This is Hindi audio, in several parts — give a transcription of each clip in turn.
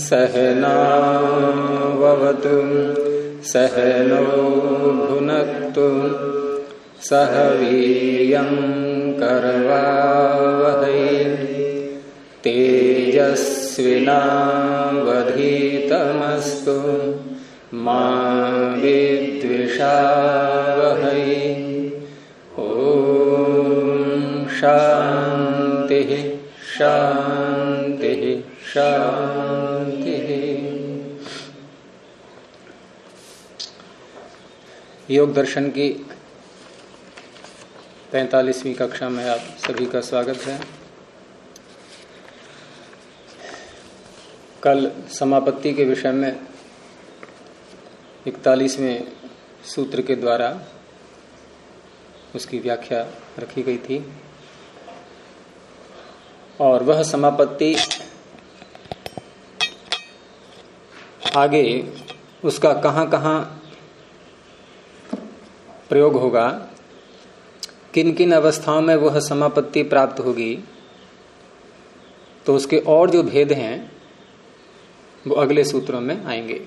सहनावतु सहनो भुनक्तु सह वीर्यं करवावहै तेजस्विनावधीतमस्तु मा विद्विषावहै। शान्तिः शांति। योग दर्शन की पैंतालीसवीं कक्षा में आप सभी का स्वागत है। कल समापत्ति के विषय में इकतालीसवें सूत्र के द्वारा उसकी व्याख्या रखी गई थी। और वह समापत्ति आगे उसका कहाँ कहाँ प्रयोग होगा, किन किन अवस्थाओं में वह समापत्ति प्राप्त होगी तो उसके और जो भेद हैं, वो अगले सूत्रों में आएँगे।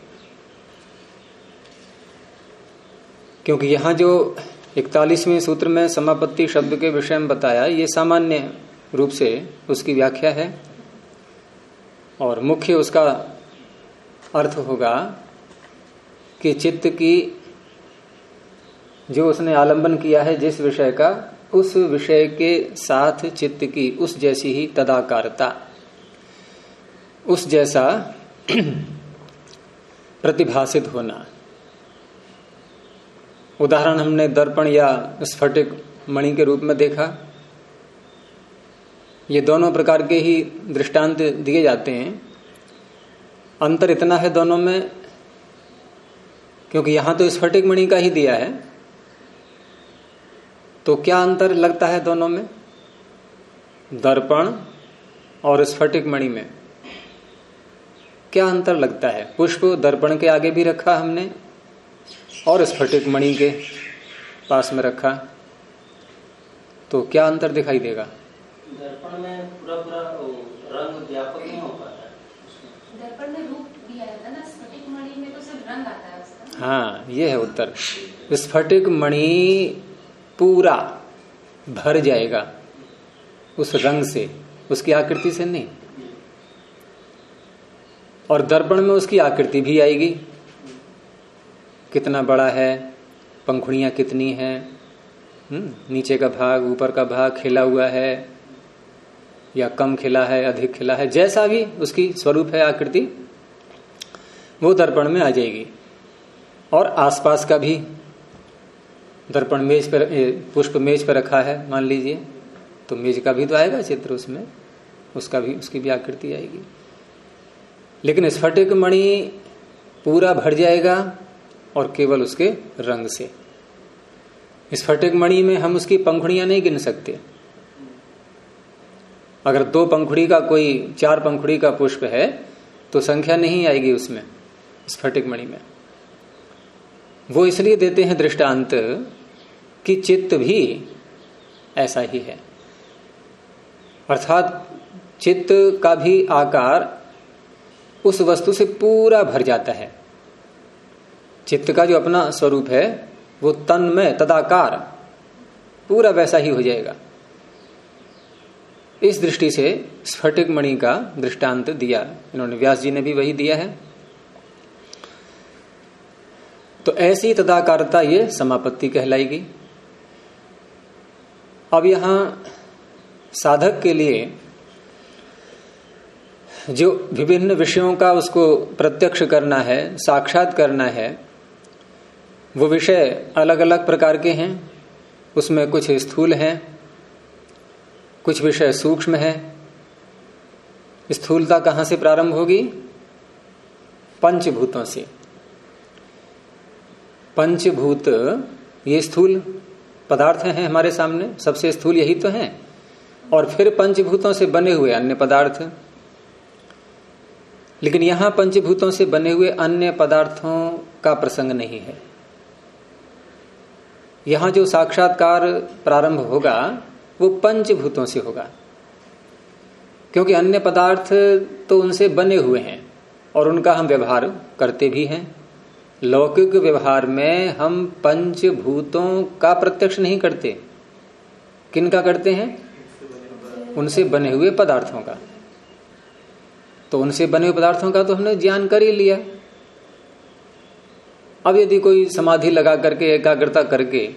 क्योंकि यहाँ जो इकतालीसवें सूत्र में समापत्ति शब्द के विषय में बताया, ये सामान्य रूप से उसकी व्याख्या है और मुख्य उसका अर्थ होगा कि चित्त की जो उसने आलंबन किया है जिस विषय का, उस विषय के साथ चित्त की उस जैसी ही तदाकारता, उस जैसा प्रतिभाषित होना। उदाहरण हमने दर्पण या स्फटिक मणि के रूप में देखा। ये दोनों प्रकार के ही दृष्टांत दिए जाते हैं। अंतर इतना है दोनों में, क्योंकि यहाँ तो स्फटिक मणि का ही दिया है। तो क्या अंतर लगता है दोनों में? दर्पण और स्फटिक मणि में। क्या अंतर लगता है? पुष्प दर्पण के आगे भी रखा हमने, और स्फटिक मणि के पास में रखा। तो क्या अंतर दिखाई देगा? दर्पण में पूरा पूरा रंग व्यापक नहीं हो पाता दर्पण में रूप जाता है ना स्फटिक मणि में तो सिर्फ़ रंग आता है उसका। हाँ ये है उत्तर। स्फटिक मणि पूरा भर जाएगा उस रंग से। उसकी आकृति से नहीं। और दर्पण में उसकी आकृति भी आएगी। कितना बड़ा है पंखुड़ियाँ कितनी है नीचे का भाग ऊपर का भाग खिला हुआ है। या कम खिला है, अधिक खिला है, जैसा भी उसकी स्वरूप है, आकृति, वो दर्पण में आ जाएगी। और आसपास का भी दर्पण मेज पर पुष्प मेज पर रखा है, मान लीजिए तो मेज का भी तो आएगा चित्र उसमें, उसका भी, उसकी भी आकृति आएगी। लेकिन स्फटिक मणि पूरा भर जाएगा और केवल उसके रंग से। स्फटिक मणि में हम उसकी पंखुड़ियाँ नहीं गिन सकते। अगर दो पंखुड़ी का कोई, चार पंखुड़ी का पुष्प है तो संख्या नहीं आएगी उसमें स्फटिक मणि में। वो इसलिए देते हैं दृष्टांत कि चित्त भी ऐसा ही है। अर्थात चित्त का भी आकार उस वस्तु से पूरा भर जाता है। चित्त का जो अपना स्वरूप है, वो तन में तदाकार, पूरा वैसा ही हो जाएगा। इस दृष्टि से स्फटिक मणि का दृष्टांत दिया। इन्होंने व्यास जी ने भी वही दिया है। तो ऐसी तदाकारता ये समापत्ति कहलाएगी। अब यहाँ साधक के लिए जो विभिन्न विषयों का उसको प्रत्यक्ष करना है, साक्षात करना है, वो विषय अलग अलग प्रकार के हैं, उसमें कुछ स्थूल हैं। कुछ विषय सूक्ष्म है। स्थूलता कहाँ से प्रारंभ होगी? पंचभूतों से। पंचभूत, ये स्थूल पदार्थ हैं हमारे सामने, सबसे स्थूल यही तो हैं। और फिर पंचभूतों से बने हुए अन्य पदार्थ। लेकिन यहाँ पंचभूतों से बने हुए अन्य पदार्थों का प्रसंग नहीं है। यहाँ जो साक्षात्कार प्रारंभ होगा वो पंचभूतों से होगा। क्योंकि अन्य पदार्थ तो उनसे बने हुए हैं और उनका हम व्यवहार करते भी हैं। लौकिक व्यवहार में हम पंचभूतों का प्रत्यक्ष नहीं करते। किन का करते हैं? उनसे बने हुए पदार्थों का। तो उनसे बने हुए पदार्थों का तो हमने ज्ञान कर ही लिया। अब यदि कोई समाधि लगा करके, एकाग्रता करके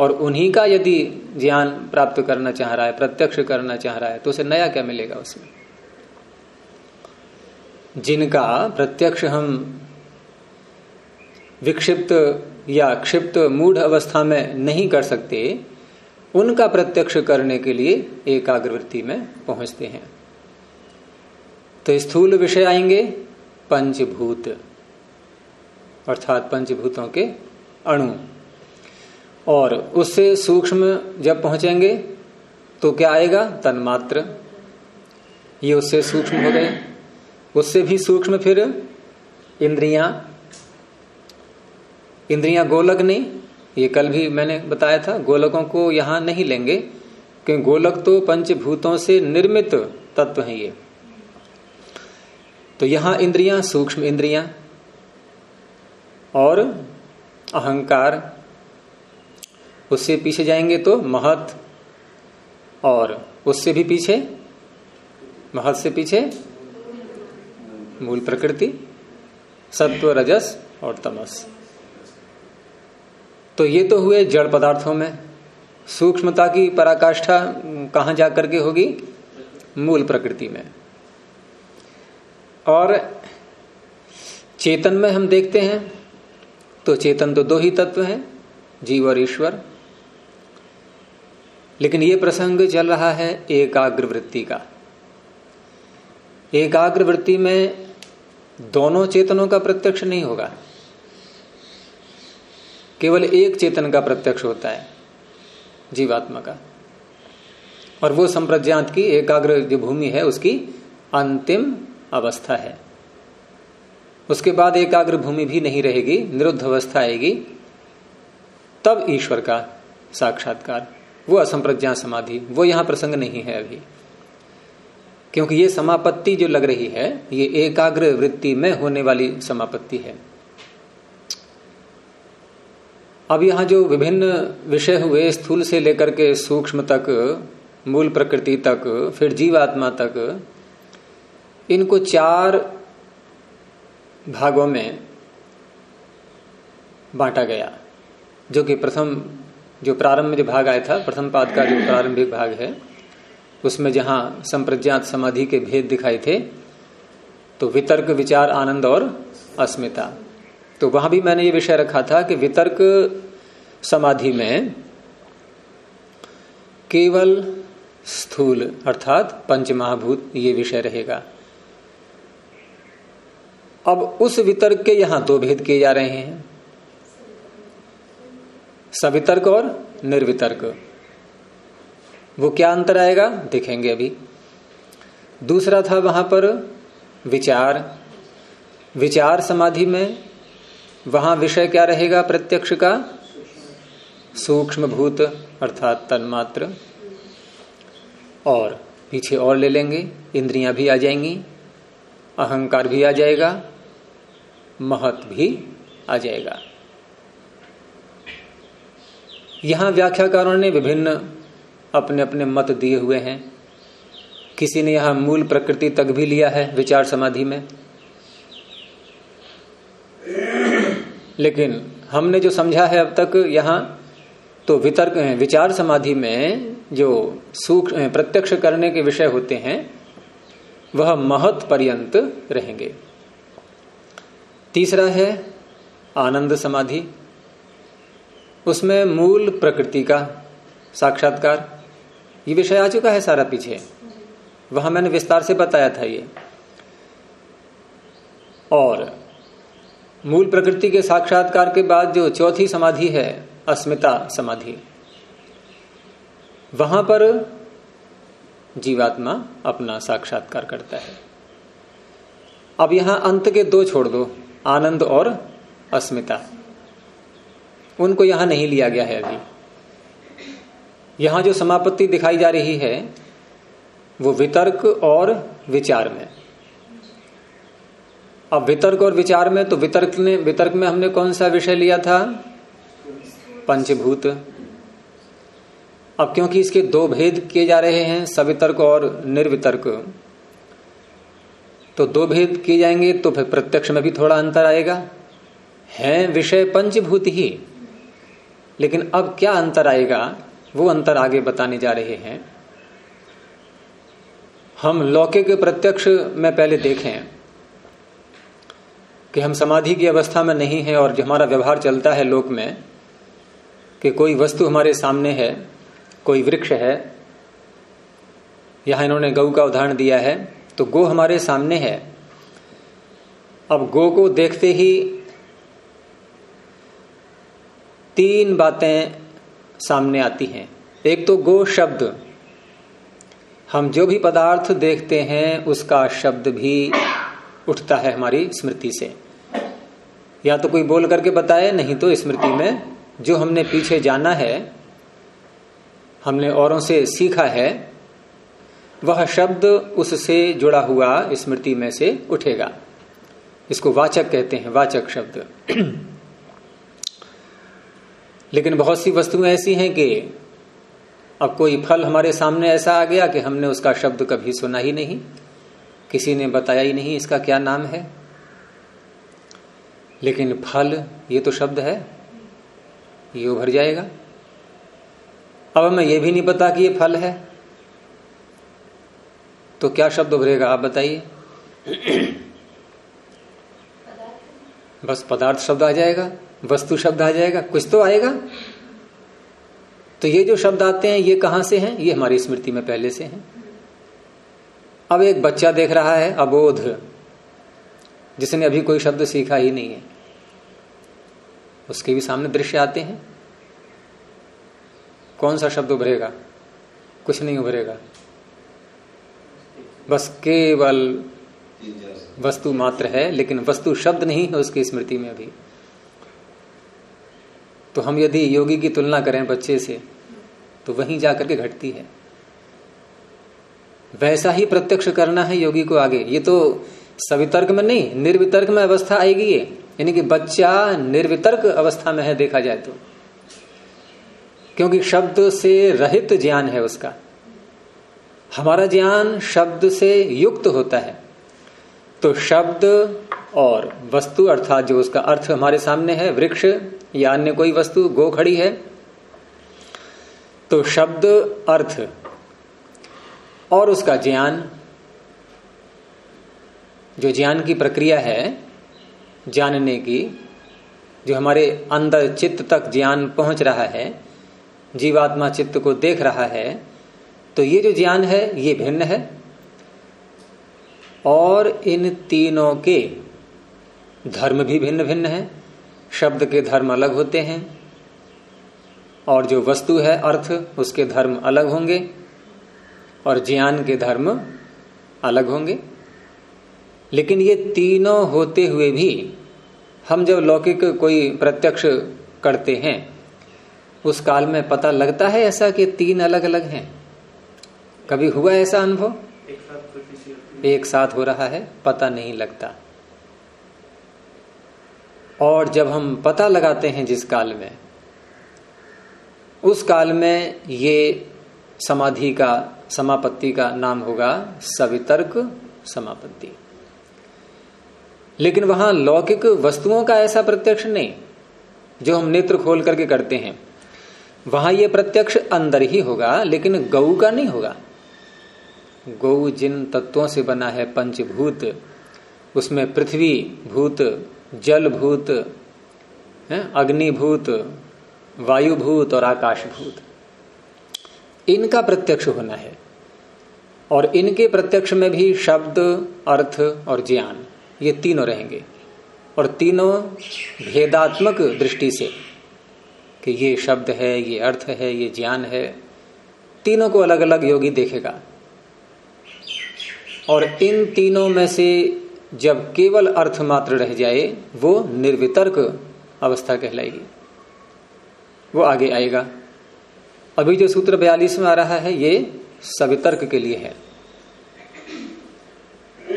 और उन्हीं का यदि ज्ञान प्राप्त करना चाह रहा है, प्रत्यक्ष करना चाह रहा है तो उसे नया क्या मिलेगा उसमें जिनका प्रत्यक्ष हम विक्षिप्त या क्षिप्त मूढ़ अवस्था में नहीं कर सकते, उनका प्रत्यक्ष करने के लिए एकाग्रवृत्ति में पहुँचते हैं। तो स्थूल विषय आएँगे, पंचभूत, अर्थात पंचभूतों के अणु। और उससे सूक्ष्म जब पहुँचेंगे तो क्या आएगा? तन्मात्र। ये उससे सूक्ष्म हो गए। उससे भी सूक्ष्म फिर इंद्रियाँ। इंद्रियाँ गोलक नहीं। ये कल भी मैंने बताया था, गोलकों को यहाँ नहीं लेंगे, क्योंकि गोलक तो पंचभूतों से निर्मित तत्व है ये। तो यहाँ इंद्रियाँ, सूक्ष्म इंद्रियाँ और अहंकार। उससे पीछे जाएँगे तो महत और उससे भी पीछे, महत से पीछे मूल प्रकृति, सत्व, रजस और तमस। तो ये तो हुए जड़ पदार्थों में। सूक्ष्मता की पराकाष्ठा कहाँ जाकर के होगी? मूल प्रकृति में। और चेतन में हम देखते हैं तो चेतन तो दो ही तत्व हैं, जीव और ईश्वर। लेकिन ये प्रसंग चल रहा है एकाग्र वृत्ति का। एकाग्र वृत्ति में दोनों चेतनों का प्रत्यक्ष नहीं होगा। केवल एक चेतन का प्रत्यक्ष होता है, जीवात्मा का। और वो संप्रज्ञात की एकाग्र जो भूमि है, उसकी अंतिम अवस्था है। उसके बाद एकाग्र भूमि भी नहीं रहेगी, निरुद्ध अवस्था आएगी, तब ईश्वर का साक्षात्कार। वो असंप्रज्ञा समाधि, वो यहाँ प्रसंग नहीं है अभी। क्योंकि ये समापत्ति जो लग रही है, ये एकाग्र वृत्ति में होने वाली समापत्ति है। अब यहाँ जो विभिन्न विषय हुए, स्थूल से लेकर के सूक्ष्म तक, मूल प्रकृति तक, फिर जीवात्मा तक, इनको चार भागों में बांटा गया, जो कि प्रथम जो प्रारंभ में भाग आया था, प्रथम पाद का जो प्रारंभिक भाग है, उसमें जहाँ संप्रज्ञात समाधि के भेद दिखाई थे तो वितर्क, विचार, आनंद और अस्मिता। तो वहाँ भी मैंने ये विषय रखा था कि वितर्क समाधि में केवल स्थूल अर्थात पंचमहाभूत ये विषय रहेगा। अब उस वितर्क के यहाँ दो भेद किए जा रहे हैं। सवितर्क और निर्वितर्क। वो क्या अंतर आएगा? देखेंगे अभी। दूसरा था वहाँ पर विचार। विचार समाधि में वहाँ विषय क्या रहेगा प्रत्यक्ष का? सूक्ष्म भूत अर्थात तन्मात्र। और पीछे और ले लेंगे। इंद्रियाँ भी आ जाएँगी। अहंकार भी आ जाएगा। महत भी आ जाएगा। यहाँ व्याख्याकारों ने विभिन्न अपने अपने मत दिए हुए हैं। किसी ने यहाँ मूल प्रकृति तक भी लिया है विचार समाधि में। लेकिन हमने जो समझा है अब तक यहाँ तो वितर्क विचार समाधि में जो सूक्ष्म प्रत्यक्ष करने के विषय होते हैं, वह महत पर्यंत रहेंगे। तीसरा है आनंद समाधि। उसमें मूल प्रकृति का साक्षात्कार। ये विषय आ चुका है सारा पीछे। वहाँ मैंने विस्तार से बताया था ये। और मूल प्रकृति के साक्षात्कार के बाद जो चौथी समाधि है, अस्मिता समाधि, वहाँ पर जीवात्मा अपना साक्षात्कार करता है। अब यहाँ अंत के दो छोड़ दो, आनंद और अस्मिता। उनको यहाँ नहीं लिया गया है अभी। यहाँ जो समापत्ति दिखाई जा रही है, वो वितर्क और विचार में। अब वितर्क और विचार में तो वितर्क ने, वितर्क में हमने कौन सा विषय लिया था? पंचभूत। अब क्योंकि इसके दो भेद किए जा रहे हैं, सवितर्क और निर्वितर्क तो दो भेद किए जाएँगे तो फिर प्रत्यक्ष में भी थोड़ा अंतर आएगा। है विषय पंचभूत ही। लेकिन अब क्या अंतर आएगा? वो अंतर आगे बताने जा रहे हैं। हम लौकिक प्रत्यक्ष में पहले देखें कि हम समाधि की अवस्था में नहीं है और जो हमारा व्यवहार चलता है लोक में कि कोई वस्तु हमारे सामने है, कोई वृक्ष है, यहाँ इन्होंने गौ का उदाहरण दिया है तो गो हमारे सामने है। अब गो को देखते ही तीन बातें सामने आती हैं। एक तो गो शब्द। हम जो भी पदार्थ देखते हैं, उसका शब्द भी उठता है हमारी स्मृति से। या तो कोई बोल करके बताए, नहीं तो स्मृति में जो हमने पीछे जाना है, हमने औरों से सीखा है, वह शब्द उससे जुड़ा हुआ स्मृति में से उठेगा। इसको वाचक कहते हैं, वाचक शब्द। लेकिन बहुत सी वस्तुएँ ऐसी हैं कि अब कोई फल हमारे सामने ऐसा आ गया कि हमने उसका शब्द कभी सुना ही नहीं किसी ने बताया ही नहीं इसका क्या नाम है। लेकिन फल ये तो शब्द है ये उभर जाएगा। अब हमें यह भी नहीं पता कि ये फल है। तो क्या शब्द उभरेगा आप बताइए। बस पदार्थ शब्द आ जाएगा। वस्तु शब्द आ जाएगा, कुछ तो आएगा। तो ये जो शब्द आते हैं, ये कहाँ से हैं? ये हमारी स्मृति में पहले से हैं। अब एक बच्चा देख रहा है, अबोध, जिसने अभी कोई शब्द सीखा ही नहीं है। उसके भी सामने दृश्य आते हैं। कौन सा शब्द उभरेगा? कुछ नहीं उभरेगा। बस केवल वस्तु मात्र है, लेकिन वस्तु शब्द नहीं है उसकी स्मृति में अभी। तो हम यदि योगी की तुलना करें बच्चे से तो वहीं जाकर के घटती है। वैसा ही प्रत्यक्ष करना है योगी को आगे। ये तो सवितर्क में नहीं, निर्वितर्क में अवस्था आएगी ये। यानी कि बच्चा निर्वितर्क अवस्था में है, देखा जाए तो। क्योंकि शब्द से रहित ज्ञान है उसका। हमारा ज्ञान शब्द से युक्त होता है। तो शब्द और वस्तु, अर्थात जो उसका अर्थ हमारे सामने है, वृक्ष या अन्य कोई वस्तु, गो खड़ी है? तो शब्द अर्थ और उसका ज्ञान। जो ज्ञान की प्रक्रिया है, जानने की, जो हमारे अंदर चित्त तक ज्ञान पहुँच रहा है, जीवात्मा चित्त को देख रहा है तो ये जो ज्ञान है, ये भिन्न है। और इन तीनों के धर्म भी भिन्न भिन्न है। शब्द के धर्म अलग होते हैं और जो वस्तु है अर्थ उसके धर्म अलग होंगे और ज्ञान के धर्म अलग होंगे। लेकिन ये तीनों होते हुए भी हम जब लौकिक कोई प्रत्यक्ष करते हैं उस काल में पता लगता है ऐसा कि तीन अलग अलग हैं। कभी हुआ ऐसा अनुभव? एक साथ हो रहा है पता नहीं लगता। और जब हम पता लगाते हैं जिस काल में, उस काल में ये समाधि का, समापत्ति का नाम होगा सवितर्क समापत्ति। लेकिन वहाँ लौकिक वस्तुओं का ऐसा प्रत्यक्ष नहीं, जो हम नेत्र खोल करके करते हैं। वहाँ ये प्रत्यक्ष अंदर ही होगा, लेकिन गऊ का नहीं होगा। गौ जिन तत्वों से बना है, पंचभूत, उसमें पृथ्वी भूत जल भूत अग्निभूत, वायुभूत और आकाशभूत। इनका प्रत्यक्ष होना है और इनके प्रत्यक्ष में भी शब्द, अर्थ और ज्ञान, ये तीनों रहेंगे। और तीनों भेदात्मक दृष्टि से कि ये शब्द है, ये अर्थ है, ये ज्ञान है, तीनों को अलग अलग योगी देखेगा। और इन तीनों में से जब केवल अर्थ मात्र रह जाए, वो निर्वितर्क अवस्था कहलाएगी। वो आगे आएगा। अभी जो सूत्र बयालीस में आ रहा है, ये सवितर्क के लिए है।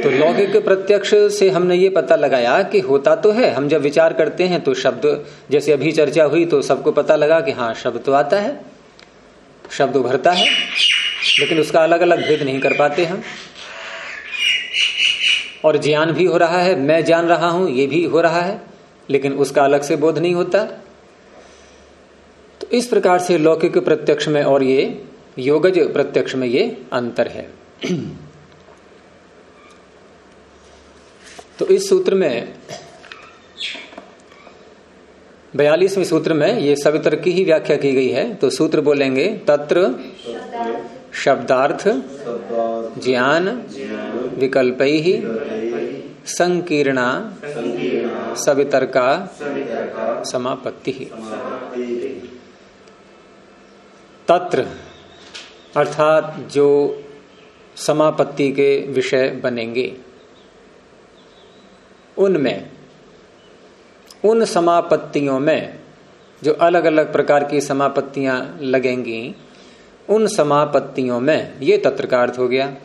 तो लौकिक प्रत्यक्ष से हमने ये पता लगाया कि होता तो है। हम जब विचार करते हैं तो शब्द, जैसे अभी चर्चा हुई तो सबको पता लगा कि हाँ शब्द तो आता है, शब्द उभरता है, लेकिन उसका अलग अलग भेद नहीं कर पाते हम। और ज्ञान भी हो रहा है, मैं जान रहा हूँ, ये भी हो रहा है, लेकिन उसका अलग से बोध नहीं होता। तो इस प्रकार से लौकिक प्रत्यक्ष में और ये, योगज प्रत्यक्ष में ये अंतर है। तो इस सूत्र में, बयालीसवें सूत्र में ये सवितर की ही व्याख्या की गई है। तो सूत्र बोलेंगे तत्र शब्दार्थ, ज्ञान, विकल्प ही संकीर्णा, सवितर्का, समापत्ति। तत्र, अर्थात जो समापत्ति के विषय बनेंगे, उनमें, उन समापत्तियों में जो अलग अलग प्रकार की समापत्तियाँ लगेंगी उन समापत्तियों में, ये तत्र का अर्थ हो गया।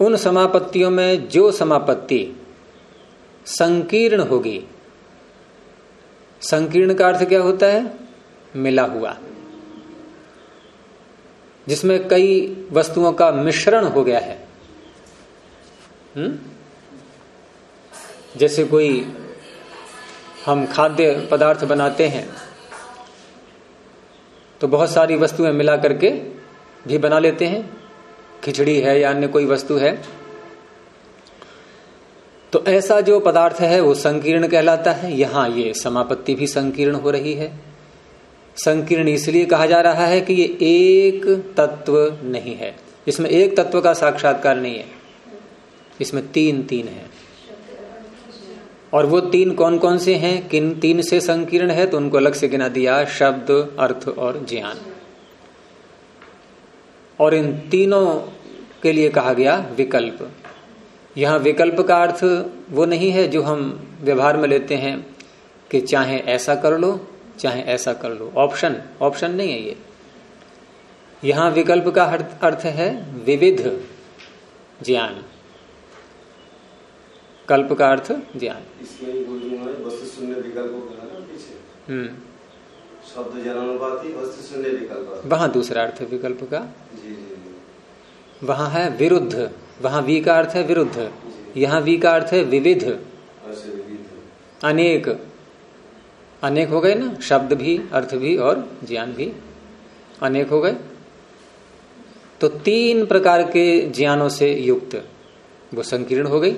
उन समापत्तियों में जो समापत्ति संकीर्ण होगी, संकीर्ण का अर्थ क्या होता है? मिला हुआ। जिसमें कई वस्तुओं का मिश्रण हो गया है। हुँ? जैसे कोई हम खाद्य पदार्थ बनाते हैं तो बहुत सारी वस्तुएँ मिला करके भी बना लेते हैं। खिचड़ी है या अन्य कोई वस्तु है। तो ऐसा जो पदार्थ है, वो संकीर्ण कहलाता है। यहाँ ये समापत्ति भी संकीर्ण हो रही है। संकीर्ण इसलिए कहा जा रहा है कि ये एक तत्व नहीं है। इसमें एक तत्व का साक्षात्कार नहीं है। इसमें तीन तीन है। और वो तीन कौन कौन से हैं? किन तीन से संकीर्ण है? तो उनको अलग से गिना दिया, शब्द, अर्थ और ज्ञान। और इन तीनों के लिए कहा गया विकल्प। यहाँ विकल्प का अर्थ वो नहीं है जो हम व्यवहार में लेते हैं कि चाहे ऐसा कर लो, चाहे ऐसा कर लो। ऑप्शन ऑप्शन नहीं है ये। यहाँ विकल्प का अर्थ है विविध ज्ञान। कल्प का अर्थ ज्ञान। हम्म। विकल्प। वहाँ दूसरा अर्थ विकल्प का। वहाँ है विरुद्ध। वहाँ वी का अर्थ है विरुद्ध। यहाँ वी का अर्थ है विविध। विविध। अनेक। अनेक हो गए ना शब्द भी अर्थ भी और ज्ञान भी। अनेक हो गए। तो तीन प्रकार के ज्ञानों से युक्त वो संकीर्ण हो गई।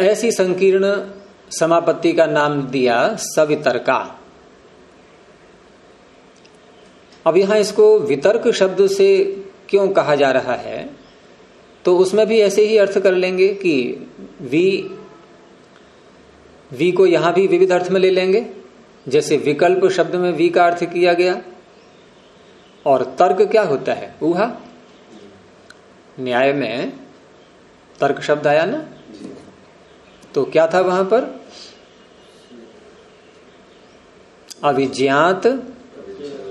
ऐसी संकीर्ण समापत्ति का नाम दिया सवितर्का। अब यहाँ इसको वितर्क शब्द से क्यों कहा जा रहा है? तो उसमें भी ऐसे ही अर्थ कर लेंगे कि वी वी को यहाँ भी विविध अर्थ में ले लेंगे। जैसे विकल्प शब्द में वी का अर्थ किया गया। और तर्क क्या होता है? ऊहा। न्याय में तर्क शब्द आया ना? तो क्या था वहाँ पर? अविज्ञात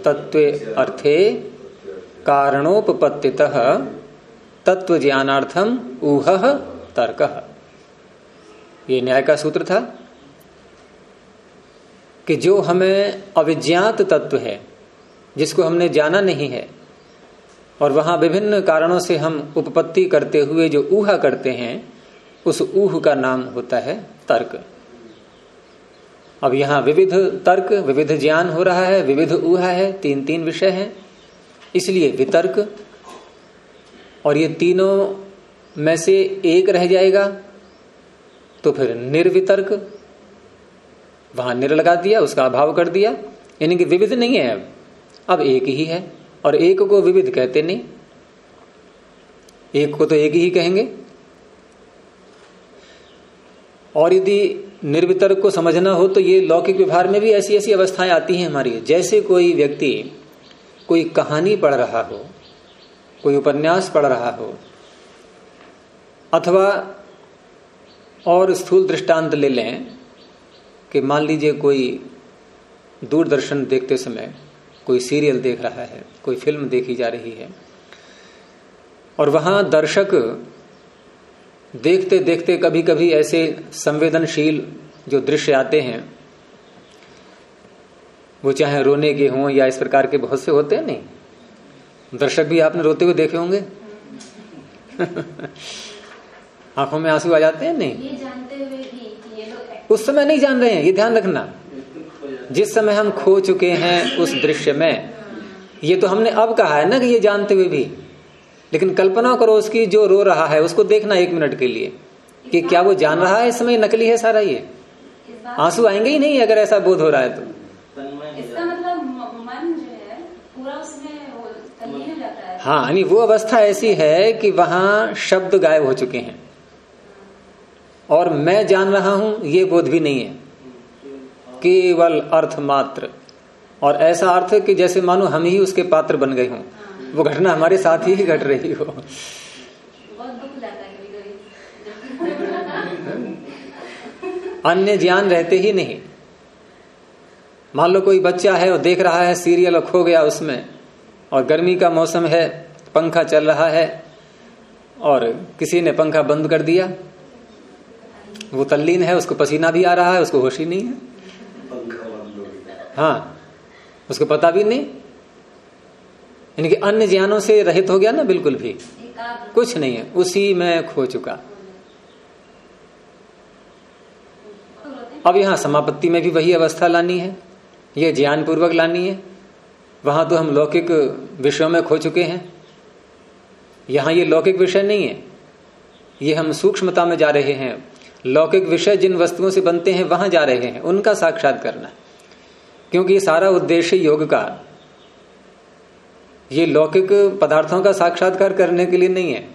तत्व अर्थे कारणोपत्ति तत्व ज्ञानार्थम ऊह तर्क। ये न्याय का सूत्र था कि जो हमें अविज्ञात तत्व है, जिसको हमने जाना नहीं है, और वहाँ विभिन्न कारणों से हम उपपत्ति करते हुए जो ऊहा करते हैं उस ऊह का नाम होता है तर्क। अब यहाँ विविध तर्क, विविध ज्ञान हो रहा है, विविध ऊहा है तीन तीन विषय हैं। इसलिए वितर्क, और ये तीनों में से एक रह जाएगा तो फिर निर्वितर्क, वहाँ निर लगा दिया, उसका अभाव कर दिया। यानी कि विविध नहीं है अब। अब एक ही है, और एक को विविध कहते नहीं। एक को तो एक ही कहेंगे। और यदि निर्वितर्क को समझना हो तो ये लौकिक व्यवहार में भी ऐसी ऐसी अवस्थाएँ आती हैं हमारी जैसे कोई व्यक्ति, कोई कहानी पढ़ रहा हो, कोई उपन्यास पढ़ रहा हो, अथवा और स्थूल दृष्टांत ले लें कि मान लीजिए कोई दूरदर्शन देखते समय कोई सीरियल देख रहा है, कोई फ़िल्म देखी जा रही है, और वहाँ दर्शक देखते देखते कभी कभी ऐसे संवेदनशील जो दृश्य आते हैं वो चाहे रोने के हों या इस प्रकार के बहुत से होते हैं नहीं। दर्शक भी आपने रोते हुए देखे होंगे। आँखों में आँसू आ जाते हैं नहीं। ये जानते हुए भी कि ये लोग उस समय नहीं जान रहे हैं ये ध्यान रखना। जिस समय हम खो चुके हैं उस दृश्य में ये तो हमने अब कहा है ना कि ये जानते हुए भी। लेकिन कल्पना करो उसकी जो रो रहा है उसको देखना एक मिनट के लिए कि क्या वो जान रहा है इस समय नकली है सारा ये? आँसू आएँगे ही नहीं अगर ऐसा बोध हो रहा है तो। इसका मतलब मन जो है पूरा उसमें जाता है। हाँ यानी वो अवस्था ऐसी है कि वहाँ शब्द गायब हो चुके हैं। और मैं जान रहा हूँ ये बोध भी नहीं है। केवल अर्थ मात्र। और ऐसा अर्थ कि जैसे मानो हम ही उसके पात्र बन गए हों। वो घटना हमारे साथ ही घट रही हो। अन्य ज्ञान रहते ही नहीं। मान लो कोई बच्चा है और देख रहा है सीरियल और खो गया उसमें और गर्मी का मौसम है पंखा चल रहा है और किसी ने पंखा बंद कर दिया। वो तल्लीन है उसको पसीना भी आ रहा है उसको होश ही नहीं है। हाँ उसको पता भी नहीं। यानी कि अन्य ज्ञानों से रहित हो गया ना बिल्कुल भी। कुछ नहीं है। उसी में खो चुका। अब यहाँ समापत्ति में भी वही अवस्था लानी है। ये ज्ञान पूर्वक लानी है। वहाँ तो हम लौकिक विषयों में खो चुके हैं। यहाँ ये लौकिक विषय नहीं है। ये हम सूक्ष्मता में जा रहे हैं। लौकिक विषय जिन वस्तुओं से बनते हैं, वहाँ जा रहे हैं। उनका साक्षात करना। क्योंकि ये सारा उद्देश्य योग का। ये लौकिक पदार्थों का साक्षात्कार करने के लिए नहीं है।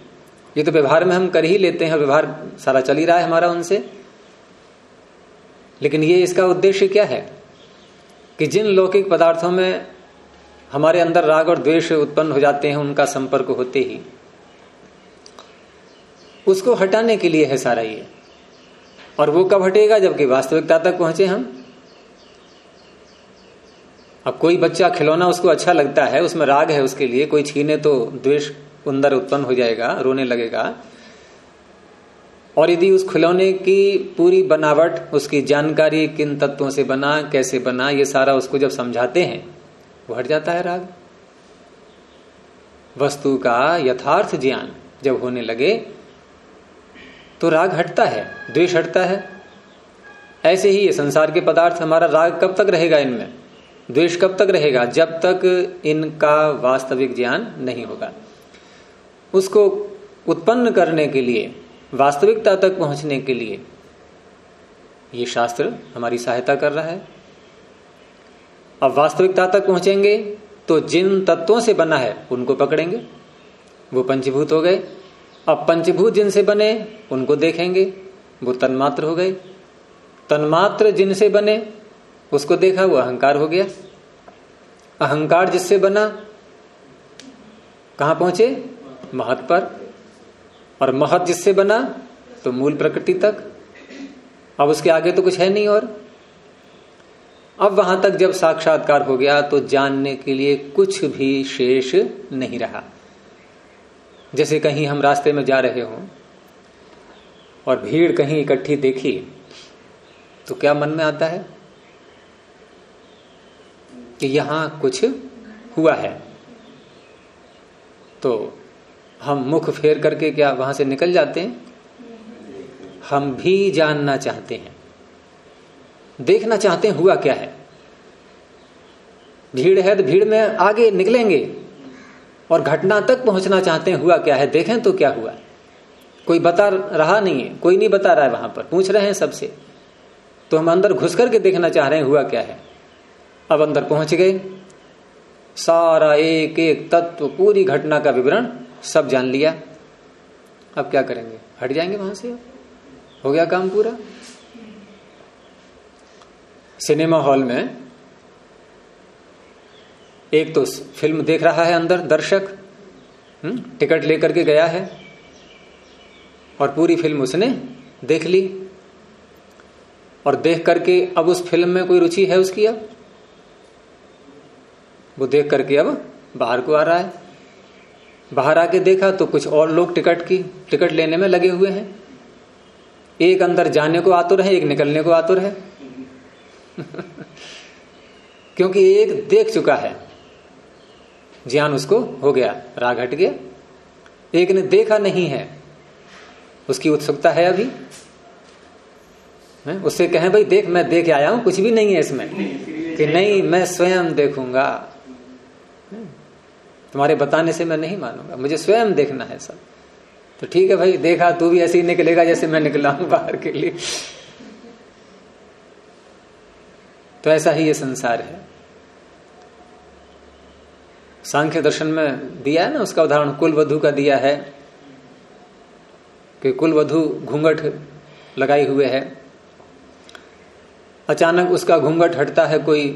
ये तो व्यवहार में हम कर ही लेते हैं व्यवहार सारा चल ही रहा है हमारा उनसे। लेकिन ये इसका उद्देश्य क्या है? कि जिन लौकिक पदार्थों में हमारे अंदर राग और द्वेष उत्पन्न हो जाते हैं, उनका संपर्क होते ही। उसको हटाने के लिए है सारा ये। और वो कब हटेगा? जबकि वास्तविकता तक पहुँचे हम। अब कोई बच्चा खिलौना उसको अच्छा लगता है, उसमें राग है उसके लिए, कोई छीने तो द्वेष अंदर उत्पन्न हो जाएगा, रोने लगेगा। और यदि उस खिलौने की पूरी बनावट, उसकी जानकारी किन तत्वों से बना, कैसे बना, ये सारा उसको जब समझाते हैं, वो हट जाता है राग। वस्तु का यथार्थ ज्ञान जब होने लगे तो राग हटता है, द्वेष हटता है। ऐसे ही ये संसार के पदार्थ, हमारा राग कब तक रहेगा इनमें? द्वेष कब तक रहेगा? जब तक इनका वास्तविक ज्ञान नहीं होगा। उसको उत्पन्न करने के लिए, वास्तविकता तक पहुँचने के लिए, ये शास्त्र हमारी सहायता कर रहा है। अब वास्तविकता तक पहुँचेंगे तो जिन तत्वों से बना है, उनको पकड़ेंगे। वो पंचभूत हो गए। अब पंचभूत जिनसे बने, उनको देखेंगे। वो तन्मात्र हो गए। तन्मात्र जिनसे बने उसको देखा, वो अहंकार हो गया। अहंकार जिससे बना, कहाँ पहुँचे? महत पर। और महत जिससे बना तो मूल प्रकृति तक। अब उसके आगे तो कुछ है नहीं और। अब वहाँ तक जब साक्षात्कार हो गया तो जानने के लिए कुछ भी शेष नहीं रहा। जैसे कहीं हम रास्ते में जा रहे हों, और भीड़ कहीं इकट्ठी देखी तो क्या मन में आता है? कि यहाँ कुछ हुआ है। तो हम मुख फेर करके क्या वहाँ से निकल जाते हैं? हम भी जानना चाहते हैं। देखना चाहते हैं हुआ क्या है। भीड़ है तो भीड़ में आगे निकलेंगे और घटना तक पहुँचना चाहते हैं हुआ क्या है। देखें तो क्या हुआ कोई बता रहा नहीं है, कोई नहीं बता रहा है वहाँ पर। पूछ रहे हैं सबसे। तो हम अंदर घुस करके देखना चाह रहे हैं हुआ क्या है। अब अंदर पहुँच गए। सारा एक एक तत्व पूरी घटना का विवरण सब जान लिया। अब क्या करेंगे? हट जाएँगे वहाँ से? हो गया काम पूरा? सिनेमा हॉल में एक तो फ़िल्म देख रहा है अंदर दर्शक हम्म, टिकट लेकर के गया है और पूरी फ़िल्म उसने देख ली। और देख करके अब उस फ़िल्म में कोई रुचि है उसकी अब? वो देख करके अब बाहर को आ रहा है। बाहर आके देखा तो कुछ और लोग टिकट की टिकट लेने में लगे हुए हैं। एक अंदर जाने को आतुर है एक निकलने को आतुर है। क्योंकि एक देख चुका है। ज्ञान उसको हो गया राग हट गया। एक ने देखा नहीं है। उसकी उत्सुकता है अभी। है? उससे कहें भाई देख मैं देख आया हूँ कुछ भी नहीं है इसमें। कि नहीं मैं स्वयं देखूँगा। तुम्हारे बताने से मैं नहीं मानूँगा। मुझे स्वयं देखना है सब। तो ठीक है भाई, देखा, तू भी ऐसे ही निकलेगा जैसे मैं निकला हूँ बाहर के लिए। तो ऐसा ही ये संसार है। सांख्य दर्शन में दिया है ना उसका उदाहरण कुल वधु का दिया है कि कुल वधु घूंघट लगाई हुए है। अचानक उसका घूंघट हटता है कोई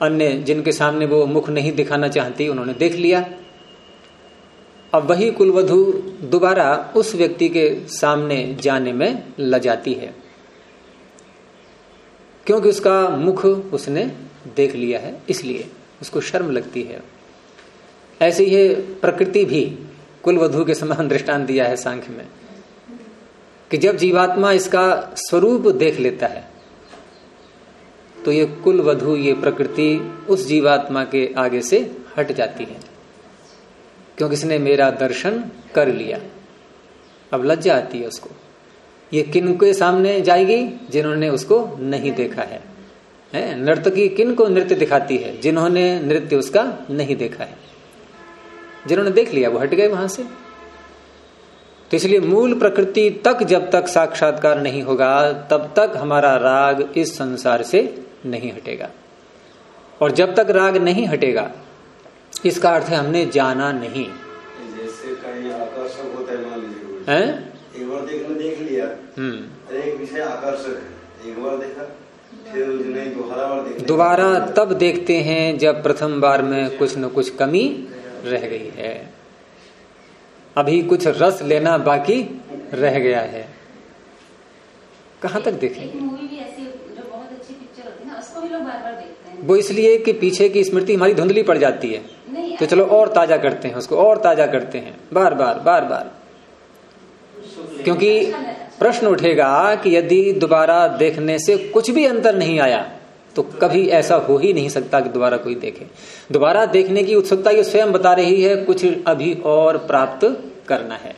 अन्य जिनके सामने वो मुख नहीं दिखाना चाहती, उन्होंने देख लिया। अब वही कुलवधु दोबारा उस व्यक्ति के सामने जाने में लजाती है। क्योंकि उसका मुख उसने देख लिया है, इसलिए उसको शर्म लगती है। ऐसे ही प्रकृति भी कुलवधु के समान दृष्टांत दिया है सांख्य में, कि जब जीवात्मा इसका स्वरूप देख लेता है तो ये कुल वधु ये प्रकृति उस जीवात्मा के आगे से हट जाती है। क्योंकि इसने मेरा दर्शन कर लिया। अब लज्जा आती है उसको। ये किन के सामने जाएगी? जिन्होंने उसको नहीं देखा है, है? नर्तकी किन को नृत्य दिखाती है? जिन्होंने नृत्य उसका नहीं देखा है। जिन्होंने देख लिया वो हट गए वहाँ से। तो इसलिए मूल प्रकृति तक जब तक साक्षात्कार नहीं होगा तब तक हमारा राग इस संसार से नहीं हटेगा। और जब तक राग नहीं हटेगा इसका अर्थ है हमने जाना नहीं। जैसे कहीं आकर्षक होता है मान लीजिए एक बार देखने देख लिया। हम्म। अरे एक विषय आकर्षक है। एक बार देखा दोबारा बार देखने दोबारा तब देखते हैं जब प्रथम बार में कुछ न कुछ कमी रह गई है। अभी कुछ रस लेना बाकी रह गया है। कहाँ तक देखेंगे मूवी भी ऐसी जो बहुत अच्छी पिक्चर होती है ना उसको भी लोग बार बार देखते हैं वो इसलिए कि पीछे की स्मृति हमारी धुंधली पड़ जाती है। तो चलो और ताज़ा करते हैं उसको और ताज़ा करते हैं। बार बार बार बार। क्योंकि प्रश्न उठेगा कि यदि दोबारा देखने से कुछ भी अंतर नहीं आया तो कभी ऐसा हो ही नहीं सकता कि दोबारा कोई देखे। दोबारा देखने की उत्सुकता ये स्वयं बता रही है कुछ अभी और प्राप्त करना है।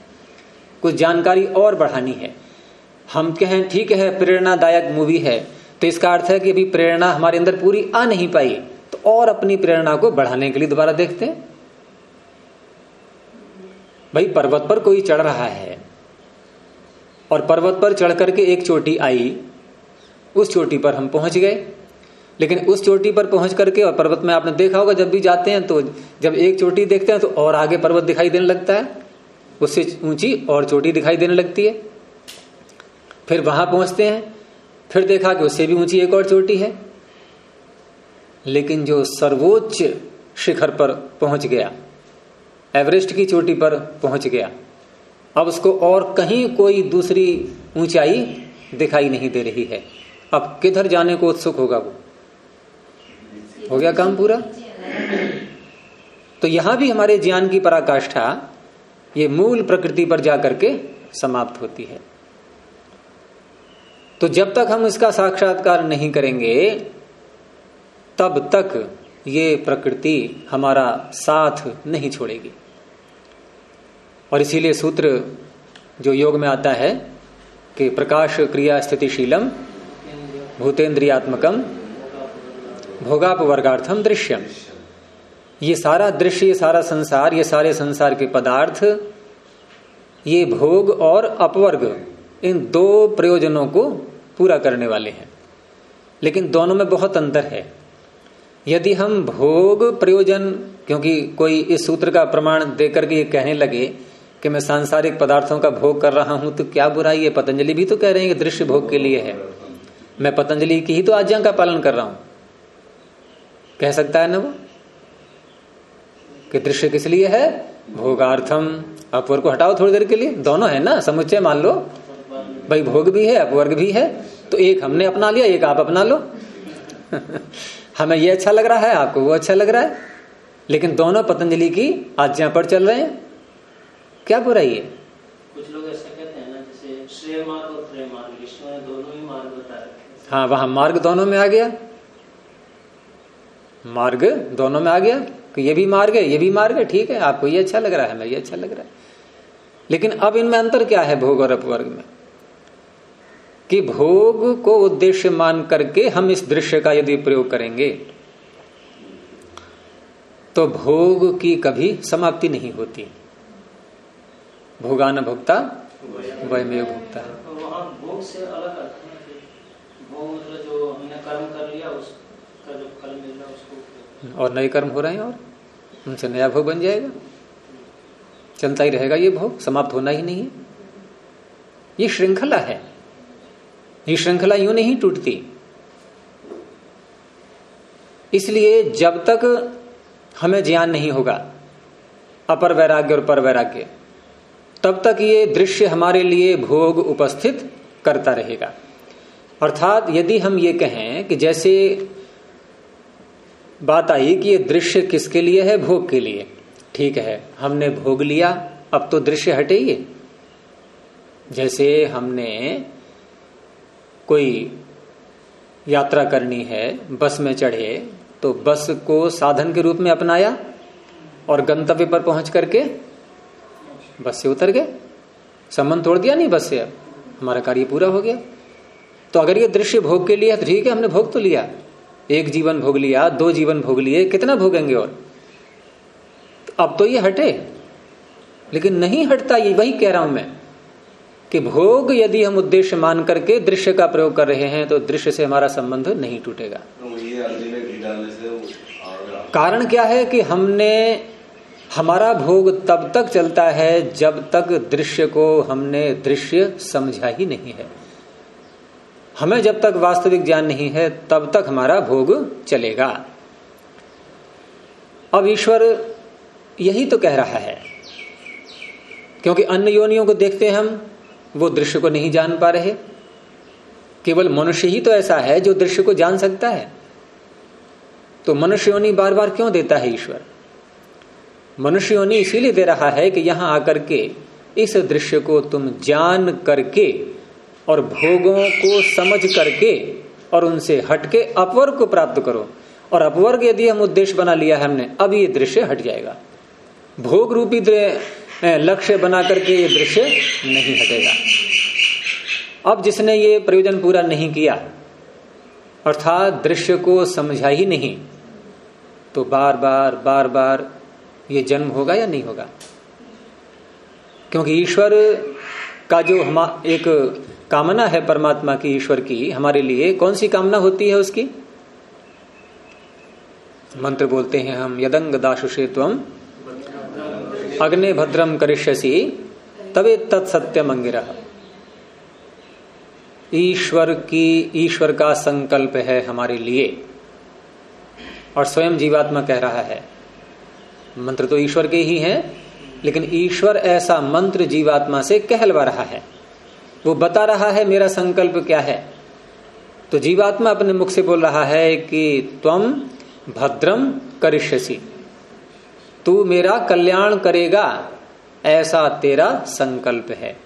कुछ जानकारी और बढ़ानी है। हम कहें ठीक है प्रेरणादायक मूवी है। तो इसका अर्थ है कि अभी प्रेरणा हमारे अंदर पूरी आ नहीं पाई तो और अपनी प्रेरणा को बढ़ाने के लिए दोबारा देखते हैं। भाई, पर्वत पर कोई चढ़ रहा है और पर्वत पर चढ़ करके एक चोटी आई, उस चोटी पर हम पहुँच गए। लेकिन उस चोटी पर पहुँच करके, और पर्वत में आपने देखा होगा, जब भी जाते हैं तो जब एक चोटी देखते हैं तो और आगे पर्वत दिखाई देने लगता है। उससे ऊँची और चोटी दिखाई देने लगती है। फिर वहाँ पहुँचते हैं फिर देखा कि उससे भी ऊँची एक और चोटी है। लेकिन जो सर्वोच्च शिखर पर पहुँच गया, एवरेस्ट की चोटी पर पहुँच गया, अब उसको और कहीं कोई दूसरी ऊंचाई दिखाई नहीं दे रही है। अब किधर जाने को उत्सुक होगा वो? हो गया काम पूरा? तो यहाँ भी हमारे ज्ञान की पराकाष्ठा, ये मूल प्रकृति पर जाकर के समाप्त होती है। तो जब तक हम इसका साक्षात्कार नहीं करेंगे, तब तक ये प्रकृति हमारा साथ नहीं छोड़ेगी। और इसीलिए सूत्र जो योग में आता है कि प्रकाश क्रिया स्थितिशीलम भूतेन्द्रियात्मकम भोगापवर्गार्थम दृश्यम। ये सारा दृश्य, ये सारा संसार, ये सारे संसार के पदार्थ, ये भोग और अपवर्ग, इन दो प्रयोजनों को पूरा करने वाले हैं। लेकिन दोनों में बहुत अंतर है। यदि हम भोग प्रयोजन, क्योंकि कोई इस सूत्र का प्रमाण देकर के कहने लगे कि मैं सांसारिक पदार्थों का भोग कर रहा हूँ तो क्या बुराई है? पतंजलि भी तो कह रहे हैं कि दृश्य भोग के लिए है। मैं पतंजलि की ही तो आज्ञा का पालन कर रहा हूँ। कह सकता है ना वो? कि दृश्य किस लिए है? भोगार्थम। अपवर्ग को हटाओ थोड़ी देर के लिए। दोनों है ना? समुच्चय मान लो। भाई भोग भी है अपवर्ग भी है तो एक हमने अपना लिया एक आप अपना लो। हमें ये अच्छा लग रहा है आपको वो अच्छा लग रहा है। लेकिन दोनों पतंजलि की आज्ञा पर चल रहे हैं। क्या बुराई है? कुछ लोग ऐसा कहते हैं ना जैसे श्रेय मार्ग और प्रेम मार्ग ईश्वर ने दोनों ही मार्ग बता रखे हाँ वहाँ मार्ग दोनों में आ गया। मार्ग दोनों में आ गया कि ये भी मार्ग है ये भी मार्ग है ठीक है आपको ये अच्छा लग रहा है हमें ये अच्छा लग रहा है। लेकिन अब इनमें अंतर क्या है भोग और अपवर्ग में? कि भोग को उद्देश्य मान करके हम इस दृश्य का यदि प्रयोग करेंगे तो भोग की कभी समाप्ति नहीं होती। भोगान भोक्ता वयमेव भोक्ता। है भोग से अलग भोग मतलब जो हमने कर्म कर लिया उसका जो फल मिल रहा उसको और नए कर्म हो रहे हैं और उनसे नया भोग बन जाएगा। चलता ही रहेगा ये भोग समाप्त होना ही नहीं है। ये श्रृंखला है। ये श्रृंखला यूँ नहीं टूटती। इसलिए जब तक हमें ज्ञान नहीं होगा, अपर वैराग्य और पर वैराग्य, तब तक ये दृश्य हमारे लिए भोग उपस्थित करता रहेगा। अर्थात यदि हम ये कहें कि जैसे बात आई कि ये दृश्य किसके लिए है? भोग के लिए। ठीक है, हमने भोग लिया, अब तो दृश्य हटे ही जैसे हमने कोई यात्रा करनी है, बस में चढ़े तो बस को साधन के रूप में अपनाया और गंतव्य पर पहुँच करके बस से उतर गए। संबंध तोड़ दिया, नहीं बस से, अब हमारा कार्य पूरा हो गया। तो अगर ये दृश्य भोग के लिए तो ठीक है, हमने भोग तो लिया। एक जीवन भोग लिया, दो जीवन भोग लिए, कितना भोगेंगे और? तो अब तो ये हटे, लेकिन नहीं हटता ये, वही कह रहा हूँ मैं। कि भोग यदि हम उद्देश्य मान करके दृश्य का प्रयोग कर रहे हैं तो दृश्य से हमारा संबंध नहीं टूटेगा। तो कारण क्या है कि हमने हमारा भोग तब तक चलता है जब तक दृश्य को हमने दृश्य समझा ही नहीं है। हमें जब तक वास्तविक ज्ञान नहीं है तब तक हमारा भोग चलेगा। अब ईश्वर यही तो कह रहा है क्योंकि अन्य योनियों को देखते हैं हम वो दृश्य को नहीं जान पा रहे। केवल मनुष्य ही तो ऐसा है जो दृश्य को जान सकता है। तो मनुष्य योनि बार बार क्यों देता है ईश्वर? मनुष्य योनि इसीलिए दे रहा है कि यहाँ आकर के इस दृश्य को तुम जान करके और भोगों को समझ करके और उनसे हटके अपवर्ग को प्राप्त करो। और अपवर्ग यदि हम उद्देश्य बना लिया है हमने, अब ये दृश्य हट जाएगा। भोग रूपी लक्ष्य बना करके ये दृश्य नहीं हटेगा। अब जिसने ये प्रयोजन पूरा नहीं किया, अर्थात दृश्य को समझा ही नहीं तो बार बार बार बार ये जन्म होगा या नहीं होगा? क्योंकि ईश्वर का जो हम, एक कामना है परमात्मा की, ईश्वर की, हमारे लिए कौन सी कामना होती है उसकी? मंत्र बोलते हैं हम यदंग दाशुषे तम अग्नि भद्रम करिष्यसी तबे तत्सत्य मंगिर ईश्वर की, ईश्वर का संकल्प है हमारे लिए। और स्वयं जीवात्मा कह रहा है, मंत्र तो ईश्वर के ही हैं, लेकिन ईश्वर ऐसा मंत्र जीवात्मा से कहलवा रहा है। वो बता रहा है मेरा संकल्प क्या है। तो जीवात्मा अपने मुख से बोल रहा है कि तुम भद्रम करिष्यसी। तू मेरा कल्याण करेगा, ऐसा तेरा संकल्प है।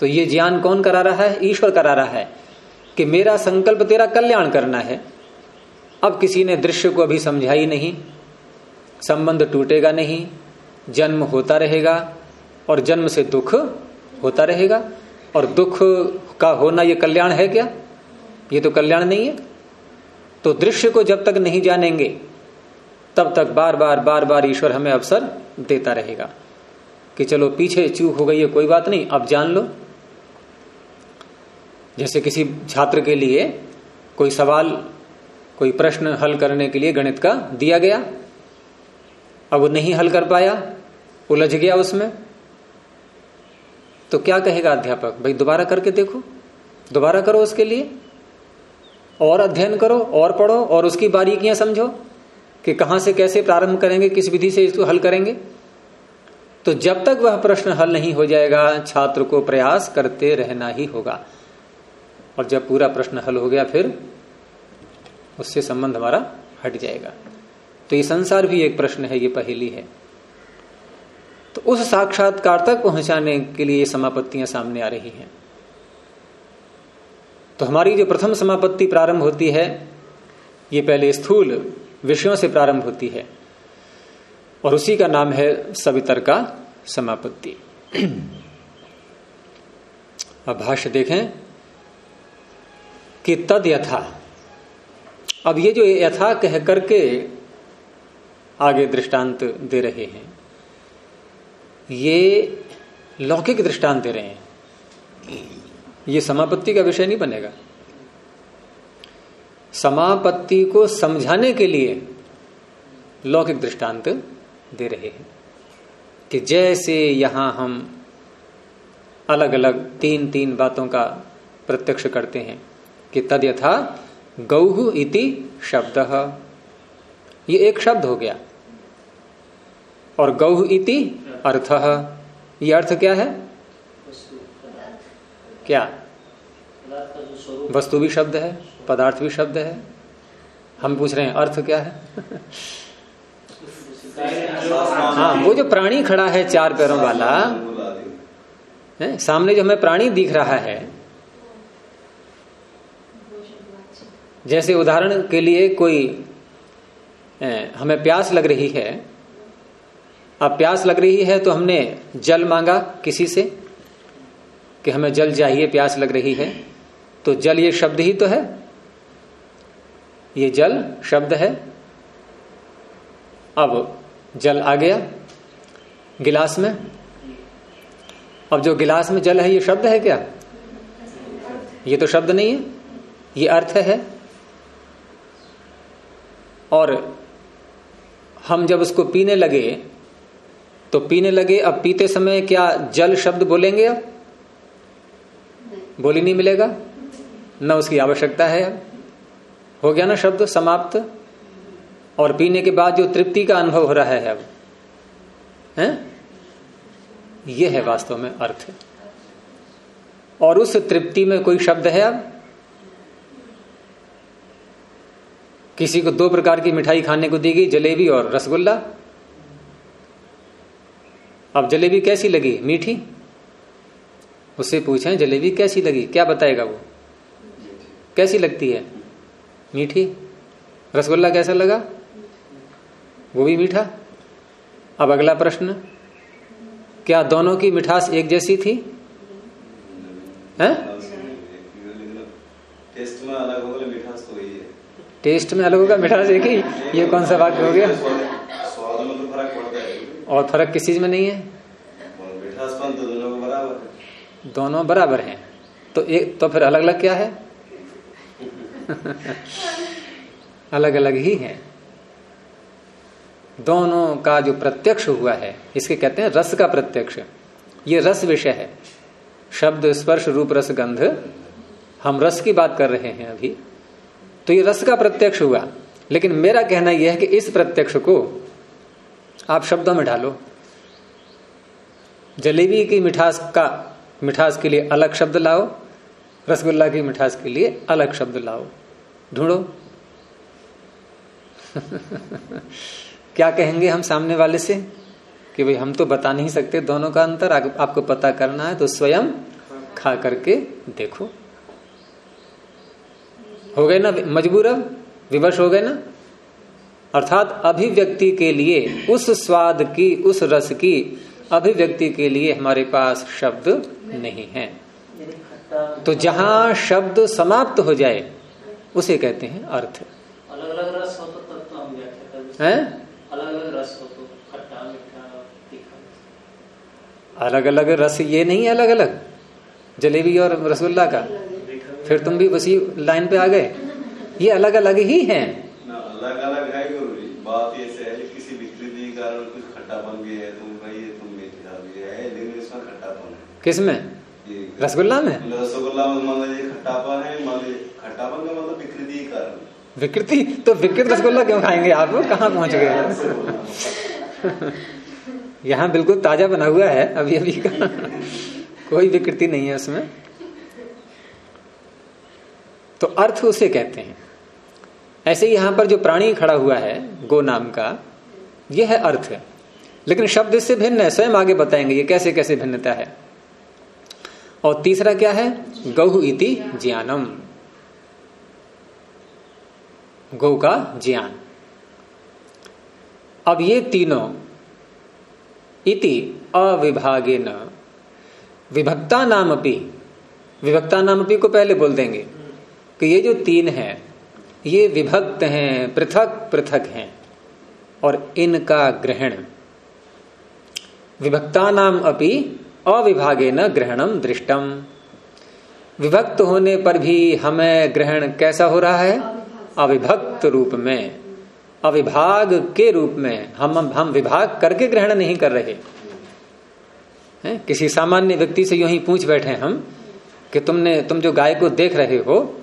तो ये ज्ञान कौन करा रहा है? ईश्वर करा रहा है कि मेरा संकल्प तेरा कल्याण करना है। अब किसी ने दृश्य को अभी समझा ही नहीं। संबंध टूटेगा नहीं, जन्म होता रहेगा और जन्म से दुख होता रहेगा। और दुख का होना ये कल्याण है क्या? ये तो कल्याण नहीं है। तो दृश्य को जब तक नहीं जानेंगे तब तक बार बार बार बार ईश्वर हमें अवसर देता रहेगा। कि चलो, पीछे चूक हो गई है, कोई बात नहीं, अब जान लो। जैसे किसी छात्र के लिए कोई सवाल, कोई प्रश्न हल करने के लिए गणित का दिया गया, अब वो नहीं हल कर पाया, उलझ गया उसमें तो क्या कहेगा अध्यापक? भाई, दोबारा करके देखो, दोबारा करो उसके लिए, और अध्ययन करो, और पढ़ो, और उसकी बारीकियाँ समझो। कि कहाँ से कैसे प्रारंभ करेंगे, किस विधि से इसको हल करेंगे? तो जब तक वह प्रश्न हल नहीं हो जाएगा, छात्र को प्रयास करते रहना ही होगा। और जब पूरा प्रश्न हल हो गया, फिर उससे संबंध हमारा हट जाएगा। तो ये संसार भी एक प्रश्न है, ये पहेली है। तो उस साक्षात्कार तक पहुँचाने के लिए समापत्तियाँ सामने आ रही हैं। तो हमारी जो प्रथम समापत्ति प्रारंभ होती है, ये पहले स्थूल विषयों से प्रारंभ होती है। और उसी का नाम है सवितर का समापत्ति। अब भाष्य देखें कि तद यथा। अब ये जो यथा कह करके आगे दृष्टांत दे रहे हैं, ये लौकिक दृष्टांत दे रहे हैं। ये समापत्ति का विषय नहीं बनेगा। समापत्ति को समझाने के लिए लौकिक दृष्टांत दे रहे हैं कि जैसे यहाँ हम अलग अलग तीन तीन बातों का प्रत्यक्ष करते हैं कि तद यथा गौह इति शब्द। ये एक शब्द हो गया। और गौह इति अर्थ। ये अर्थ क्या है? क्या? वस्तु भी शब्द है। पदार्थ भी शब्द है। हम पूछ रहे हैं, अर्थ क्या है? हाँ वो जो प्राणी खड़ा है चार पैरों वाला, है, सामने जो हमें प्राणी दिख रहा है, जैसे उदाहरण के लिए कोई हमें प्यास लग रही है। अब प्यास लग रही है तो हमने जल मांगा किसी से, कि हमें जल चाहिए, प्यास लग रही है। तो जल ये शब्द ही तो है। ये जल शब्द है। अब जल आ गया गिलास में। अब जो गिलास में जल है, ये शब्द है क्या? ये तो शब्द नहीं है, ये अर्थ है। और हम जब उसको पीने लगे तो पीने लगे, अब पीते समय क्या जल शब्द बोलेंगे अब बोली नहीं मिलेगा? न उसकी आवश्यकता है। अब हो गया ना शब्द समाप्त? और पीने के बाद जो तृप्ति का अनुभव हो रहा है अब, है? यह है वास्तव में अर्थ। और उस तृप्ति में कोई शब्द है अब? किसी को दो प्रकार की मिठाई खाने को दी गई, जलेबी और रसगुल्ला? अब जलेबी कैसी लगी? मीठी? उससे पूछें, जलेबी कैसी लगी? क्या बताएगा वो? कैसी लगती है? मीठी? रसगुल्ला कैसा लगा? वो भी मीठा? अब अगला प्रश्न। क्या दोनों की मिठास एक जैसी थी? हैं? टेस्ट में अलग होगा मिठास तो वही है। टेस्ट में अलग होगा मिठास एक ही? ये कौन सा वाक्य हो गया? स्वाद में तो फ़र्क पड़ता है। और फ़र्क किस चीज़ में नहीं है? मिठासपन तो दोनों बराबर है। दोनों बराबर हैं। तो एक तो फिर अलग अलग क्या है? अलग अलग ही है। दोनों का जो प्रत्यक्ष हुआ है, इसके कहते हैं रस का प्रत्यक्ष। ये रस विषय है। शब्द, स्पर्श, रूप, रस, गंध, हम रस की बात कर रहे हैं अभी। तो ये रस का प्रत्यक्ष हुआ। लेकिन मेरा कहना यह है कि इस प्रत्यक्ष को आप शब्दों में ढालो। जलेबी की मिठास का, मिठास के लिए अलग शब्द लाओ। रसगुल्ला की मिठास के लिए अलग शब्द लाओ। ढूंढो। क्या कहेंगे हम सामने वाले से? कि भाई हम तो बता नहीं सकते, दोनों का अंतर आपको पता करना है तो स्वयं खा करके देखो। हो गए ना मजबूर अब? विवश हो गए ना? अर्थात अभिव्यक्ति के लिए, उस स्वाद की, उस रस की अभिव्यक्ति के लिए हमारे पास शब्द नहीं है। तो जहाँ शब्द समाप्त हो जाए उसे कहते हैं अर्थ। अलग अलग रस हो तो तब तो हम व्याख्या है। अलग अलग रस हो तो खट्टा मीठा तीखा। अलग अलग रस ये नहीं अलग अलग जलेबी और रसगुल्ला का। फिर तुम भी उसी लाइन पे आ गए। ये अलग अलग ही है। अलग अलग है गुरु जी बात ऐसे है किसी विकृति के कारण कुछ खट्टापन भी है तुम भाई ये तुम मीठा भी है लेकिन इसमें खट्टापन है। किसमें? रसगुल्ला में? रसगुल्ला में मान लीजिए खट्टापन है मान लीजिए खट्टापन का मतलब विकृति कारण। विकृति? तो विकृत रसगुल्ला क्यों खाएँगे आप? कहाँ पहुँच गए? यहाँ बिल्कुल ताज़ा बना हुआ है अभी अभी का। कोई विकृति नहीं है उसमें। तो अर्थ उसे कहते हैं। ऐसे ही यहाँ पर जो प्राणी खड़ा हुआ है गो नाम का यह है अर्थ। लेकिन शब्द इससे भिन्न है स्वयं आगे बताएँगे ये कैसे कैसे भिन्नता है। और तीसरा क्या है? गहु इति ज्ञानम। गौ का ज्ञान। अब ये तीनों इति अविभागे न विभक्ता नाम अपी, विभक्ता नाम अपी को पहले बोल देंगे कि ये जो तीन है, ये विभक्त हैं, पृथक पृथक हैं, और इनका ग्रहण। विभक्ता नाम अपनी अविभागे न ग्रहणम दृष्टम। विभक्त होने पर भी हमें ग्रहण कैसा हो रहा है? अविभक्त रूप में। अविभाग के रूप में हम हम विभाग करके ग्रहण नहीं कर रहे। हैं? किसी सामान्य व्यक्ति से यू ही पूछ बैठे हम कि तुमने, तुम जो गाय को देख रहे हो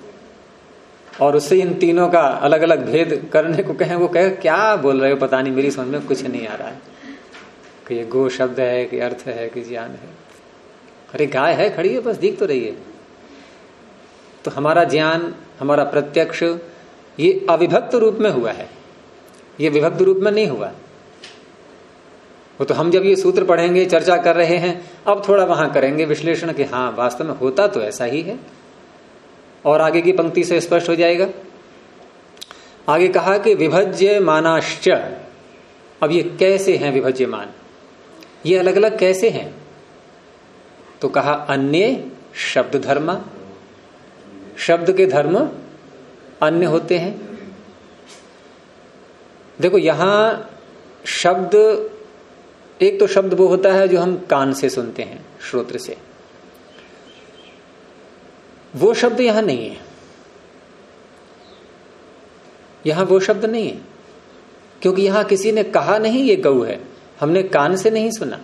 और उससे इन तीनों का अलग अलग भेद करने को कहें, वो कहे, क्या बोल रहे हो? पता नहीं, मेरी समझ में कुछ नहीं आ रहा है। कि ये गो शब्द है, कि अर्थ है, कि ज्ञान है। अरे गाय है, खड़ी है, बस दिख तो रही है। तो हमारा ज्ञान, हमारा प्रत्यक्ष, ये अविभक्त रूप में हुआ है। ये विभक्त रूप में नहीं हुआ। वो तो हम जब ये सूत्र पढ़ेंगे, चर्चा कर रहे हैं, अब थोड़ा वहाँ करेंगे विश्लेषण कि हाँ वास्तव में होता तो ऐसा ही है। और आगे की पंक्ति से स्पष्ट हो जाएगा। आगे कहा कि विभज्य मानाश्च अब ये कैसे हैं विभज्यमान? ये अलग अलग कैसे हैं? तो कहा, अन्य शब्द धर्म। शब्द के धर्म अन्य होते हैं। देखो, यहाँ शब्द, एक तो शब्द वो होता है जो हम कान से सुनते हैं श्रोत्र से। वो शब्द यहाँ नहीं है। यहाँ वो शब्द नहीं है। क्योंकि यहाँ किसी ने कहा नहीं, ये गऊ है। हमने कान से नहीं सुना।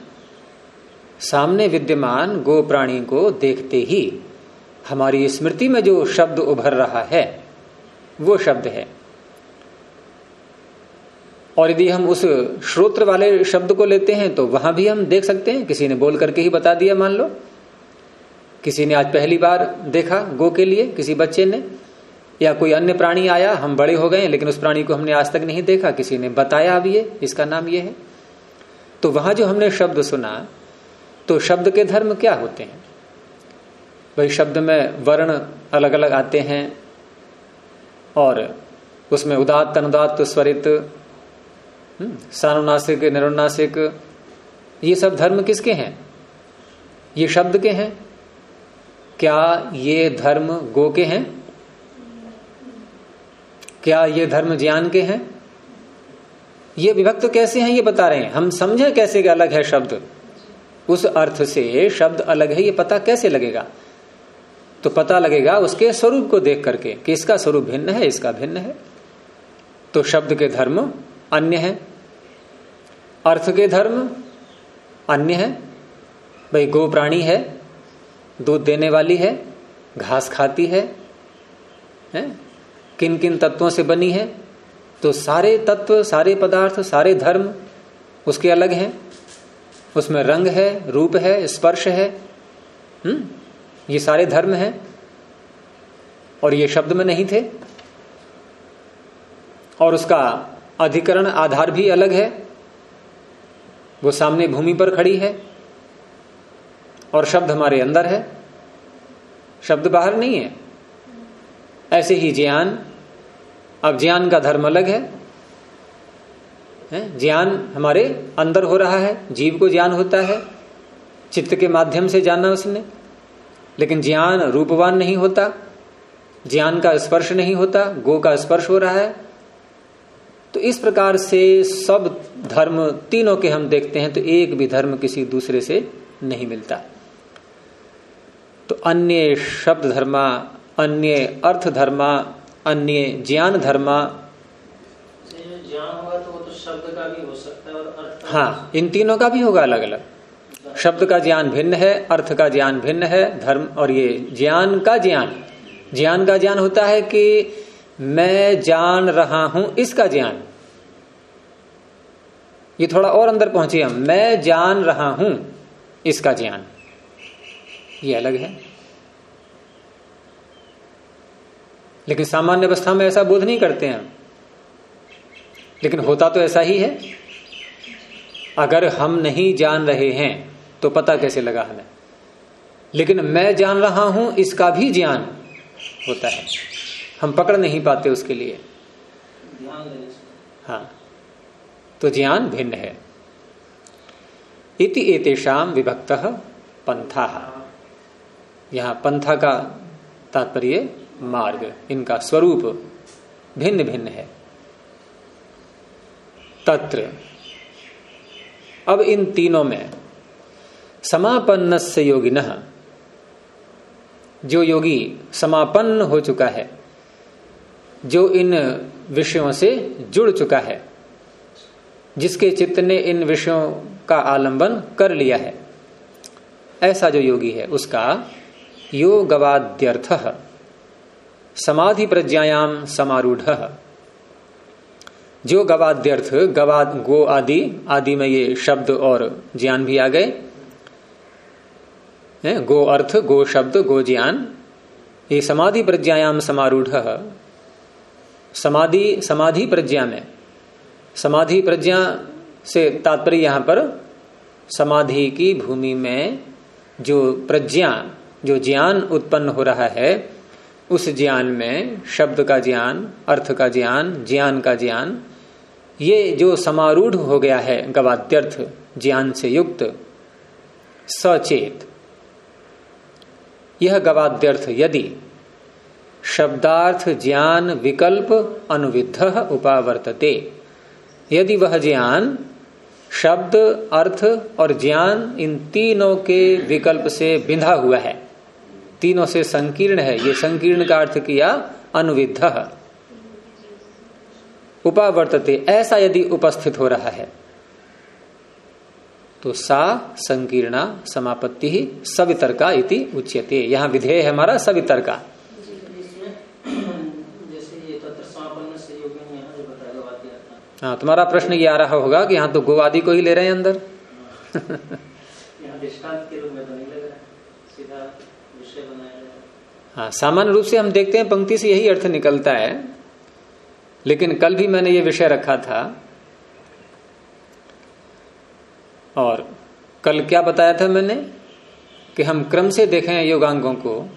सामने विद्यमान गो प्राणी को देखते ही हमारी स्मृति में जो शब्द उभर रहा है, वो शब्द है। और यदि हम उस श्रोत्र वाले शब्द को लेते हैं तो वहाँ भी हम देख सकते हैं, किसी ने बोल करके ही बता दिया, मान लो। किसी ने आज पहली बार देखा गो के लिए, किसी बच्चे ने, या कोई अन्य प्राणी आया, हम बड़े हो गए, लेकिन उस प्राणी को हमने आज तक नहीं देखा, किसी ने बताया अभी ये इसका नाम ये है। तो वहाँ जो हमने शब्द सुना तो शब्द के धर्म क्या होते हैं? भाई शब्द में वर्ण अलग अलग आते हैं और उसमें उदात अनुदात स्वरित हम्म, सानुनासिक निरुनासिक ये सब धर्म किसके हैं? ये शब्द के हैं? क्या ये धर्म गो के हैं? क्या ये धर्म ज्ञान के हैं? ये विभक्त कैसे हैं ये बता रहे हैं? हम समझे कैसे कि अलग है शब्द? उस अर्थ से शब्द अलग है ये पता कैसे लगेगा? तो पता लगेगा उसके स्वरूप को देख करके कि इसका स्वरूप भिन्न है इसका भिन्न है। तो शब्द के धर्म अन्य है। अर्थ के धर्म अन्य है। भाई गो प्राणी है दूध देने वाली है घास खाती है, है? किन किन तत्वों से बनी है? तो सारे तत्व, सारे पदार्थ, सारे धर्म उसके अलग हैं। उसमें रंग है, रूप है, स्पर्श है। हम्म? ये सारे धर्म हैं। और ये शब्द में नहीं थे। और उसका अधिकरण, आधार भी अलग है। वो सामने भूमि पर खड़ी है। और शब्द हमारे अंदर है। शब्द बाहर नहीं है। ऐसे ही ज्ञान अब ज्ञान का धर्म अलग है ज्ञान हमारे अंदर हो रहा है, जीव को ज्ञान होता है, चित्त के माध्यम से जाना उसने। लेकिन ज्ञान रूपवान नहीं होता, ज्ञान का स्पर्श नहीं होता, गो का स्पर्श हो रहा है। तो इस प्रकार से सब धर्म तीनों के हम देखते हैं तो एक भी धर्म किसी दूसरे से नहीं मिलता। तो अन्य शब्द धर्मा, अन्य अर्थ धर्मा अन्य ज्ञान धर्मा। ज्ञान तो तो शब्द का भी हो सकता है हाँ इन तीनों का भी होगा अलग अलग शब्द का ज्ञान भिन्न है अर्थ का ज्ञान भिन्न है धर्म और ये ज्ञान का ज्ञान। ज्ञान का ज्ञान होता है कि मैं जान रहा हूँ इसका ज्ञान। ये थोड़ा और अंदर पहुँचे हम। मैं जान रहा हूँ इसका ज्ञान। ये अलग है। लेकिन सामान्य अवस्था में ऐसा बोध नहीं करते हैं। लेकिन होता तो ऐसा ही है। अगर हम नहीं जान रहे हैं तो पता कैसे लगा हमें? लेकिन मैं जान रहा हूँ, इसका भी ज्ञान होता है। हम पकड़ नहीं पाते उसके लिए। हाँ तो ज्ञान भिन्न है। इति एतेषाम विभक्त पंथा। यहाँ पंथा का तात्पर्य मार्ग, इनका स्वरूप भिन्न भिन्न है। तत्र, अब इन तीनों में समापन्न से योगिन, जो योगी समापन्न हो चुका है, जो इन विषयों से जुड़ चुका है, जिसके चित्त ने इन विषयों का आलंबन कर लिया है, ऐसा जो योगी है, उसका योगवाद्यर्थ। समाधि प्रज्ञायाम समारूढ़। जो गवाद्यर्थ गवाद, गो आदि आदि में ये शब्द और ज्ञान भी आ गए? गो अर्थ, गो शब्द, गो ज्ञान, ये समाधि प्रज्ञायाम समारूढ़। समाधि समाधि प्रज्ञा में। समाधि प्रज्ञा से तात्पर्य यहाँ पर, समाधि की भूमि में जो प्रज्ञा, जो ज्ञान उत्पन्न हो रहा है उस ज्ञान में, शब्द का ज्ञान, अर्थ का ज्ञान ज्ञान का ज्ञान, ये जो समारूढ़ हो गया है, गवाद्यर्थ, ज्ञान से युक्त, सचेत। यह गवाद्यर्थ यदि शब्दार्थ ज्ञान विकल्प अनुविध उपावर्तते, यदि वह ज्ञान, शब्द, अर्थ और ज्ञान इन तीनों के विकल्प से बिंधा हुआ है। तीनों से संकीर्ण है ये संकीर्ण का अर्थ किया अनुविध उपावर्तते ऐसा यदि उपस्थित हो रहा है तो सा संकीर्णा समापत्ति ही सवितरका इति उच्यते। यहाँ विधेय है हमारा सवितरका। था हाँ। तुम्हारा प्रश्न ये आ रहा होगा कि यहाँ तो गोवादी को ही ले रहे हैं अंदर यहाँ दृष्टांत के रूप में तो नहीं लग रहा है सीधा विषय बनाया गया हाँ सामान्य रूप से हम देखते हैं पंक्ति से यही अर्थ निकलता है। लेकिन कल भी मैंने ये विषय रखा था। और कल क्या बताया था मैंने? कि हम क्रम से देखें योगांगों को।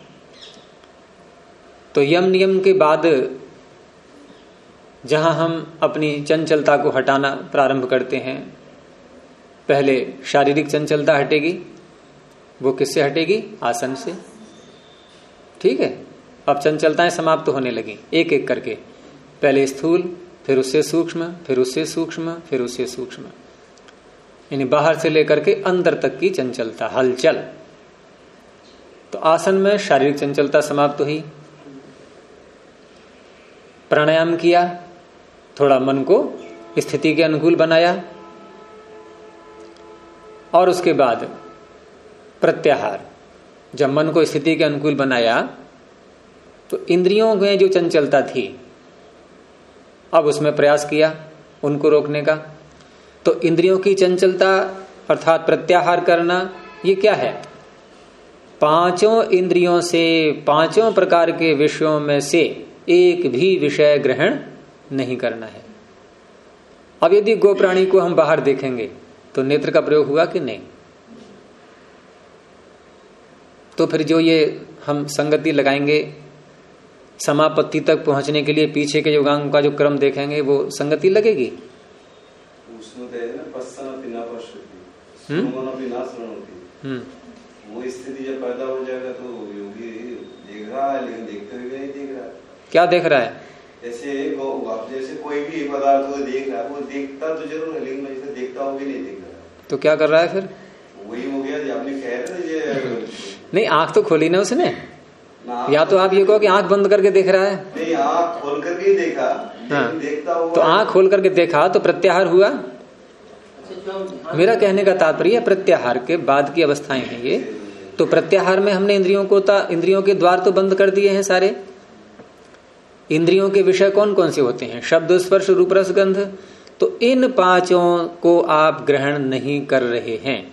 तो यम नियम के बाद जहाँ हम अपनी चंचलता को हटाना प्रारंभ करते हैं, पहले शारीरिक चंचलता हटेगी, वो किससे हटेगी? आसन से। ठीक है? अब चंचलताएँ समाप्त होने लगी एक एक करके। पहले स्थूल, फिर उससे सूक्ष्म, फिर उससे सूक्ष्म, फिर उससे सूक्ष्म। यानी बाहर से लेकर के अंदर तक की चंचलता, हलचल। तो आसन में शारीरिक चंचलता समाप्त हुई। प्राणायाम किया, थोड़ा मन को स्थिति के अनुकूल बनाया। और उसके बाद प्रत्याहार। जब मन को स्थिति के अनुकूल बनाया तो इंद्रियों में जो चंचलता थी, अब उसमें प्रयास किया उनको रोकने का। तो इंद्रियों की चंचलता अर्थात प्रत्याहार करना, ये क्या है? पाँचों इंद्रियों से, पाँचों प्रकार के विषयों में से एक भी विषय ग्रहण नहीं करना है। अब यदि गो प्राणी को हम बाहर देखेंगे तो नेत्र का प्रयोग हुआ कि नहीं? तो फिर जो ये हम संगति लगाएँगे समापत्ति तक पहुँचने के लिए पीछे के योगांग का जो क्रम देखेंगे वो संगति लगेगी? उसमें तो हम्म? हम्म। वो स्थिति जब पैदा हो जाएगा तो योगी देख रहा है लेकिन देखते हुए नहीं देख रहा। क्या देख रहा है? जैसे आप जैसे कोई भी पदार्थ को देख रहा है वो देखता तो ज़रूर है लेकिन जैसे देखता हूँ भी नहीं देख रहा। तो क्या कर रहा है फिर? वही हो गया जो आपने कह रहे ना ये नहीं आँख तो खोली ना उसने। या तो आप ये कहो कि आँख बंद करके देख रहा है। नहीं आँख खोल करके देखा। हाँ। देखता हुआ तो आँख खोल करके देखा तो प्रत्याहार हुआ। अच्छा मेरा कहने का तात्पर्य प्रत्याहार के बाद की अवस्थाएँ हैं ये। तो प्रत्याहार में हमने इंद्रियों को इंद्रियों के द्वार तो बंद कर दिए हैं सारे। इंद्रियों के विषय कौन कौन से होते हैं? शब्द स्पर्श रूप रस गंध। तो इन पाँचों को आप ग्रहण नहीं कर रहे हैं।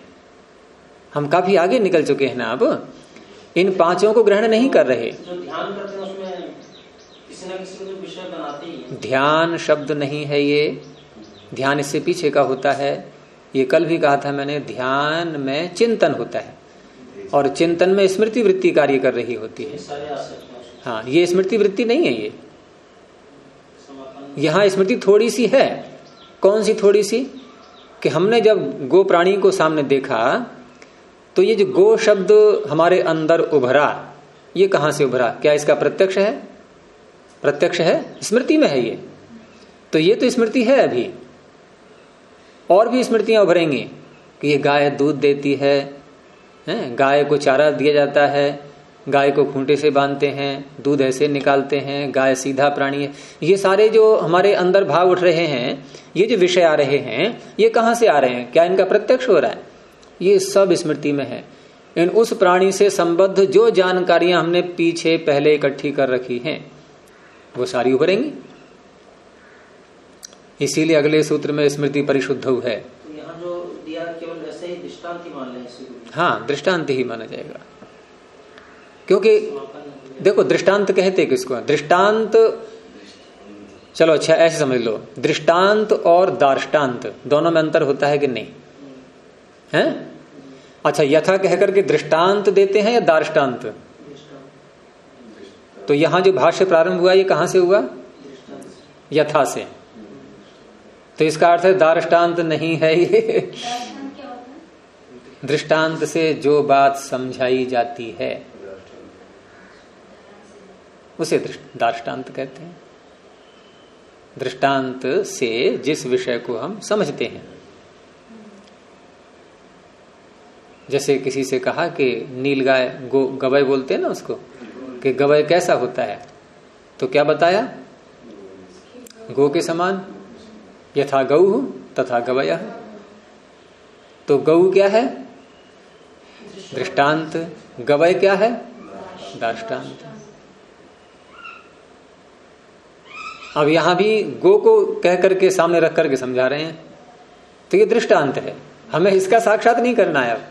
हम काफ़ी आगे निकल चुके हैं ना अब। इन पाँचों को ग्रहण नहीं कर रहे। ध्यान तो ध्यान शब्द नहीं है ये। ध्यान इससे पीछे का होता है। ये कल भी कहा था मैंने ध्यान में चिंतन होता है। और चिंतन में स्मृति वृत्ति कार्य कर रही होती है। हैं ये स्मृति वृत्ति नहीं है ये। यहाँ स्मृति थोड़ी सी है। कौन सी थोड़ी सी? कि हमने जब गो प्राणी को सामने देखा तो ये जो गो शब्द हमारे अंदर उभरा ये कहाँ से उभरा? क्या इसका प्रत्यक्ष है? प्रत्यक्ष है? स्मृति में है ये। तो ये तो स्मृति है अभी। और भी स्मृतियाँ उभरेंगी कि ये गाय दूध देती है, हैं? गाय को चारा दिया जाता है गाय को खूंटे से बांधते हैं दूध ऐसे निकालते हैं गाय सीधा प्राणी है। ये सारे जो हमारे अंदर भाव उठ रहे हैं ये जो विषय आ रहे हैं ये कहाँ से आ रहे हैं? क्या इनका प्रत्यक्ष हो रहा है? ये सब स्मृति में है। इन उस प्राणी से संबद्ध जो जानकारियाँ हमने पीछे पहले इकट्ठी कर रखी हैं वो सारी उभरेंगी। इसीलिए अगले सूत्र में स्मृति परिशुद्ध है। तो यहाँ जो दिया केवल ऐसे ही दृष्टांत ही मान। हाँ दृष्टांत ही जाएगा। क्योंकि देखो दृष्टांत कहते किसको दृष्टांत चलो अच्छा ऐसे समझ लो। दृष्टांत और दार्ष्टान्त दोनों में अंतर होता है कि नहीं? है? अच्छा यथा कहकर के दृष्टांत देते हैं या दार्ष्टान्त तो यहाँ जो भाष्य प्रारंभ हुआ, ये कहाँ से हुआ? यथा से। तो इसका अर्थ है दार्ष्टान्त नहीं है ये। दृष्टांत से जो बात समझाई जाती है, उसे दार्ष्टान्त कहते हैं। दृष्टांत से जिस विषय को हम समझते हैं। जैसे किसी से कहा कि नील गाय गवय बोलते हैं ना उसको, कि गवय कैसा होता है? तो क्या बताया? गो के समान, यथा गौ तथा गवय तो गऊ क्या है? दृष्टांत। गवय क्या है? दाष्टान्त अब यहाँ भी गो को कह करके सामने रख करके समझा रहे हैं। तो ये दृष्टांत है। हमें इसका साक्षात नहीं करना है अब।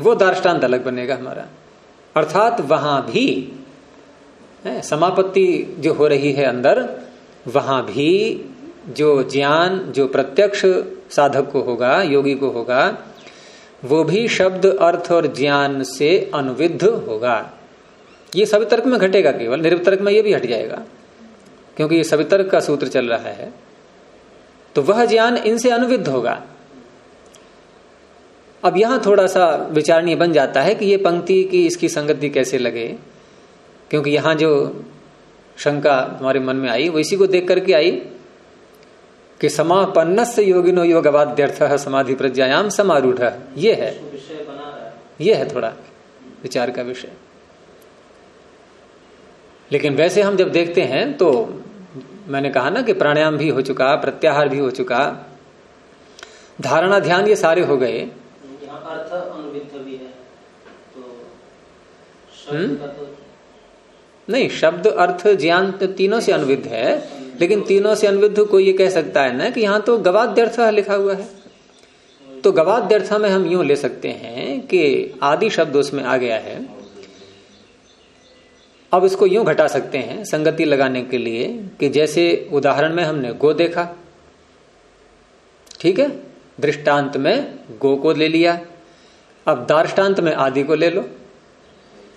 वो दार्ष्टान्त अलग बनेगा हमारा। अर्थात वहाँ भी समापत्ति जो हो रही है अंदर, वहाँ भी जो ज्ञान, जो प्रत्यक्ष साधक को होगा, योगी को होगा, वो भी शब्द, अर्थ और ज्ञान से अनुविध होगा। ये सवितर्क में घटेगा केवल निर्वितर्क में ये भी हट जाएगा। क्योंकि ये सवितर्क का सूत्र चल रहा है तो वह ज्ञान इनसे अनुविध होगा। अब यहाँ थोड़ा सा विचारणीय बन जाता है कि ये पंक्ति की इसकी संगति कैसे लगे। क्योंकि यहाँ जो शंका हमारे मन में आई वो इसी को देख करके आई कि समापन्न से योगिनो योग अवाद्यर्थ समाधि प्रज्ञायाम समारूढ़ ये है। ये है थोड़ा विचार का विषय। लेकिन वैसे हम जब देखते हैं तो मैंने कहा ना कि प्राणायाम भी हो चुका प्रत्याहार भी हो चुका। धारणा ध्यान ये सारे हो गए। अर्थ अनुविध भी है। तो हम्म? शब्द का तो नहीं शब्द अर्थ ज्ञान तो तीनों से अनुविध है लेकिन तीनों से अनुविध कोई ये कह सकता है ना कि यहाँ तो गवाद्यर्थ लिखा हुआ है। तो गवाद्यर्थ में हम यूँ ले सकते हैं कि आदि शब्द उसमें आ गया है। अब इसको यूँ घटा सकते हैं संगति लगाने के लिए कि जैसे उदाहरण में हमने गो देखा ठीक है? दृष्टांत में गो को ले लिया अब दार्ष्टान्त में आदि को ले लो।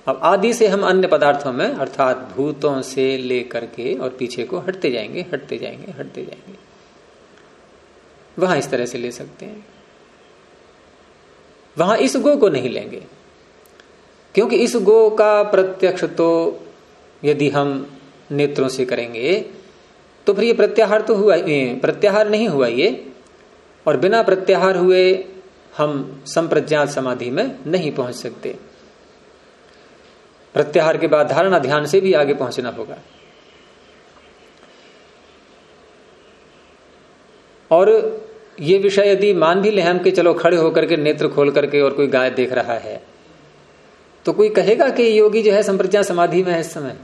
अब आदि से हम अन्य पदार्थों में, अर्थात भूतों से लेकर के और पीछे को हटते जाएँगे हटते जाएँगे हटते जाएँगे। वहाँ इस तरह से ले सकते हैं। वहाँ इस गो को नहीं लेंगे। क्योंकि इस गो का प्रत्यक्ष तो यदि हम नेत्रों से करेंगे तो फिर ये प्रत्याहार तो हुआ प्रत्याहार नहीं हुआ ये। और बिना प्रत्याहार हुए हम संप्रज्ञात समाधि में नहीं पहुँच सकते। प्रत्याहार के बाद धारणा ध्यान से भी आगे पहुँचना होगा। और ये विषय यदि मान भी ले हम कि चलो खड़े होकर के नेत्र खोल करके और कोई गाय देख रहा है तो कोई कहेगा कि योगी जो है संप्रज्ञा समाधि में है इस समय?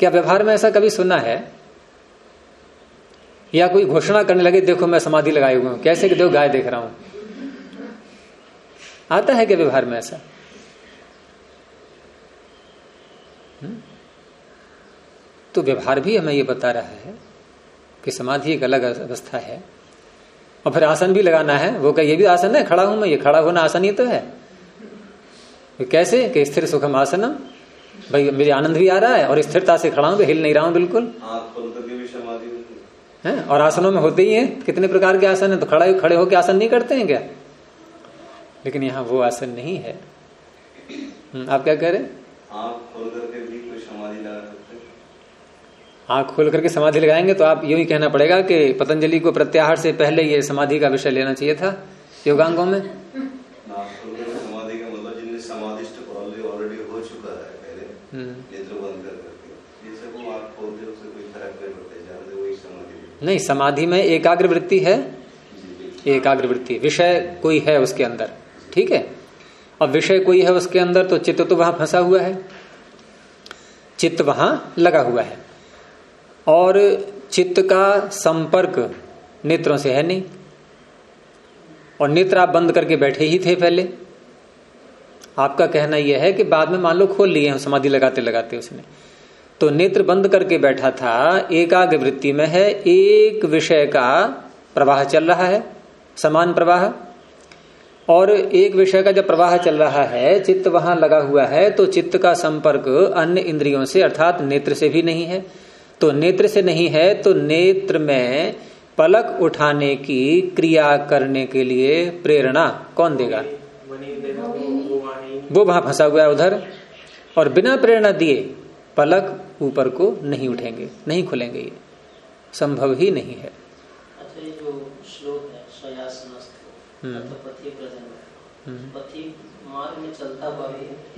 क्या व्यवहार में ऐसा कभी सुना है? या कोई घोषणा करने लगे, देखो, मैं समाधि लगाए हुए हूँ। कैसे कि देखो, गाय देख रहा हूँ। आता है क्या व्यवहार में ऐसा? तो व्यवहार भी हमें ये बता रहा है कि समाधि एक अलग अवस्था है। और फिर आसन भी लगाना है। वो कह ये भी आसन है खड़ा हूँ मैं ये खड़ा होना आसन ही तो है। तो कैसे? कि स्थिर सुखम आसनम। भाई मेरे आनंद भी आ रहा है और स्थिरता से खड़ा हूँ तो हिल नहीं रहा हूँ बिल्कुल। है? और आसनों में होते ही है। कितने प्रकार के आसन है? तो खड़ा खड़े होकर आसन नहीं करते हैं क्या? लेकिन यहाँ वो आसन नहीं है। हम्म, आप क्या कह रहे हैं? आँख खोल करके भी कोई समाधि लगा सकते हैं? खोल करके समाधि लगाएँगे तो आप यूँ ही कहना पड़ेगा कि पतंजलि को प्रत्याहार से पहले ये समाधि का विषय लेना चाहिए था योगांगों में? आँख समाधि का मतलब जिनने समाधिष्ट ऑलरेडी हो चुका है पहले हम्म। नेत्र बंद कर आँख नहीं समाधि में एकाग्र वृत्ति है। एकाग्र वृत्ति विषय कोई है उसके अंदर। ठीक है? अब विषय कोई है उसके अंदर तो चित्त तो वहाँ फंसा हुआ है। चित्त वहाँ लगा हुआ है। और चित्त का संपर्क नेत्रों से है नहीं। और नेत्र आप बंद करके बैठे ही थे पहले। आपका कहना यह है कि बाद में मान लो खोल लिए हैं, समाधि लगाते लगाते उसने। तो नेत्र बंद करके बैठा था, एकाग्र वृत्ति में है, एक विषय का प्रवाह चल रहा है, समान प्रवाह। और एक विषय का जब प्रवाह चल रहा है चित्त वहाँ लगा हुआ है तो चित्त का संपर्क अन्य इंद्रियों से अर्थात नेत्र से भी नहीं है। तो नेत्र से नहीं है तो नेत्र में पलक उठाने की क्रिया करने के लिए प्रेरणा कौन देगा? वो वहाँ फंसा हुआ है उधर। और बिना प्रेरणा दिए पलक ऊपर को नहीं उठेंगे नहीं खुलेंगे ये। संभव ही नहीं है। अच्छा ये जो श्लोक है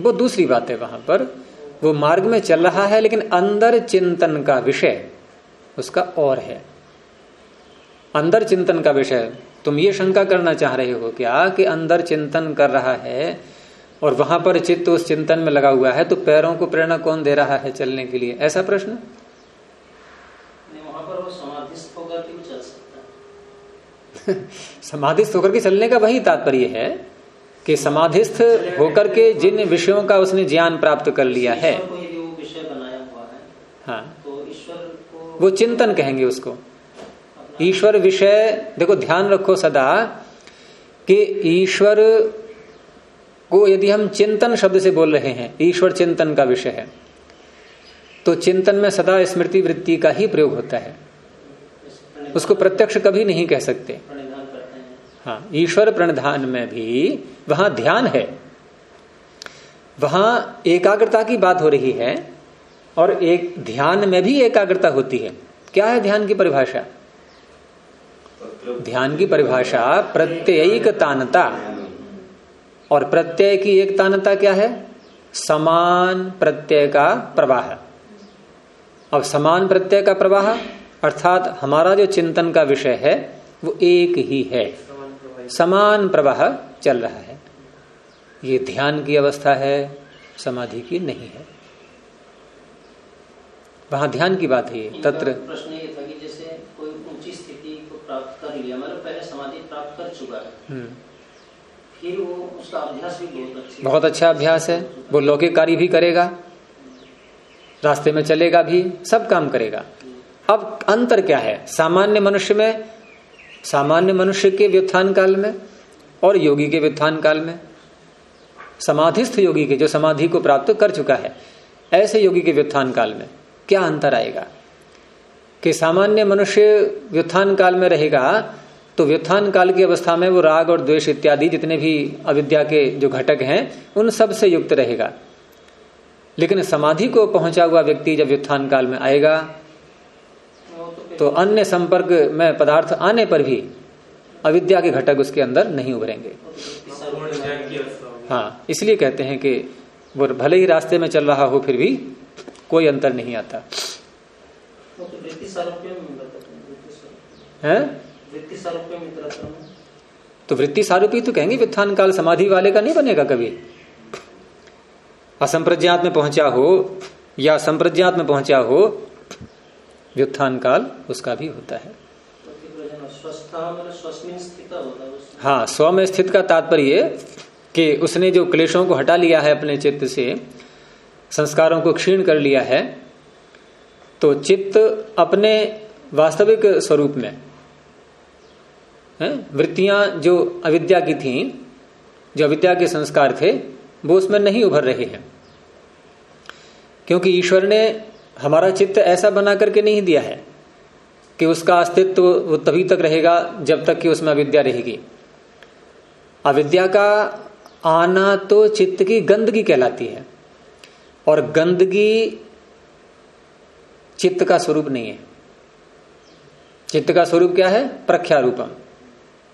वो दूसरी बात है वहाँ पर। वो मार्ग में चल रहा है लेकिन अंदर चिंतन का विषय उसका और है। अंदर चिंतन का विषय। तुम ये शंका करना चाह रहे हो क्या कि अंदर चिंतन कर रहा है और वहाँ पर चित्त उस चिंतन में लगा हुआ है तो पैरों को प्रेरणा कौन दे रहा है चलने के लिए? ऐसा प्रश्न? नहीं, वहाँ पर वो समाधिस्थ होकर के चल सकता समाधिस्थ होकर के चलने का वही तात्पर्य है कि समाधिस्थ होकर के जिन विषयों का उसने ज्ञान प्राप्त कर लिया है। है तो वो चिंतन कहेंगे उसको। ईश्वर विषय देखो ध्यान रखो सदा कि ईश्वर को यदि हम चिंतन शब्द से बोल रहे हैं ईश्वर चिंतन का विषय है तो चिंतन में सदा स्मृति वृत्ति का ही प्रयोग होता है। उसको प्रत्यक्ष कभी नहीं कह सकते। हैं, ईश्वर प्रणधान में भी वहाँ ध्यान है। वहाँ एकाग्रता की बात हो रही है और एक ध्यान में भी एकाग्रता होती है। क्या है ध्यान की परिभाषा? ध्यान की परिभाषा प्रत्ययिक तानता और प्रत्यय की एक तानता क्या है? समान प्रत्यय का प्रवाह। अब समान प्रत्यय का प्रवाह, अर्थात हमारा जो चिंतन का विषय है, वो एक ही है। समान प्रवाह चल रहा है। ये ध्यान की अवस्था है समाधि की नहीं है। वहाँ ध्यान की बात है तत्र। प्रश्न ये था कि जैसे कोई ऊँची स्थिति को प्राप्त कर लिया मतलब पहले समाधि प्राप्त कर चुका है। हम्म। फिर वो उसका अभ्यास भी बहुत अच्छा बहुत अच्छा अभ्यास है। वो लौकिक कार्य भी करेगा। रास्ते में चलेगा भी सब काम करेगा। अब अंतर क्या है? सामान्य मनुष्य में सामान्य मनुष्य के व्युत्थान काल में और योगी के व्युत्थान काल में, समाधिस्थ योगी के जो समाधि को प्राप्त कर चुका है, ऐसे योगी के व्युत्थान काल में क्या अंतर आएगा? कि सामान्य मनुष्य व्युत्थान काल में रहेगा तो व्युत्थान काल की अवस्था में वो राग और द्वेष इत्यादि जितने भी अविद्या के जो घटक हैं, उन सबसे युक्त रहेगा। लेकिन समाधि को पहुँचा हुआ व्यक्ति जब व्युत्थान काल में आएगा तो अन्य संपर्क में पदार्थ आने पर भी अविद्या के घटक उसके अंदर नहीं उभरेंगे। हाँ इसलिए कहते हैं कि वो भले ही रास्ते में चल रहा हो, फिर भी कोई अंतर नहीं आता। है? तो वृत्ति सारूपी तो कहेंगे व्युत्थान काल समाधि वाले का नहीं बनेगा कभी। असंप्रज्ञात में पहुँचा हो या संप्रज्ञात में पहुँचा हो व्युत्थान काल उसका भी होता है। हाँ स्व में स्थित का तात्पर्य कि उसने जो क्लेशों को हटा लिया है अपने चित्त से, संस्कारों को क्षीण कर लिया है तो चित्त अपने वास्तविक स्वरूप में वृत्तियाँ जो अविद्या की थी, जो अविद्या के संस्कार थे, वो उसमें नहीं उभर रहे हैं। क्योंकि ईश्वर ने हमारा चित्त ऐसा बना करके नहीं दिया है कि उसका अस्तित्व वो तभी तक रहेगा जब तक कि उसमें अविद्या रहेगी। अविद्या का आना तो चित्त की गंदगी कहलाती है। और गंदगी चित्त का स्वरूप नहीं है। चित्त का स्वरूप क्या है? प्रख्यारूपम,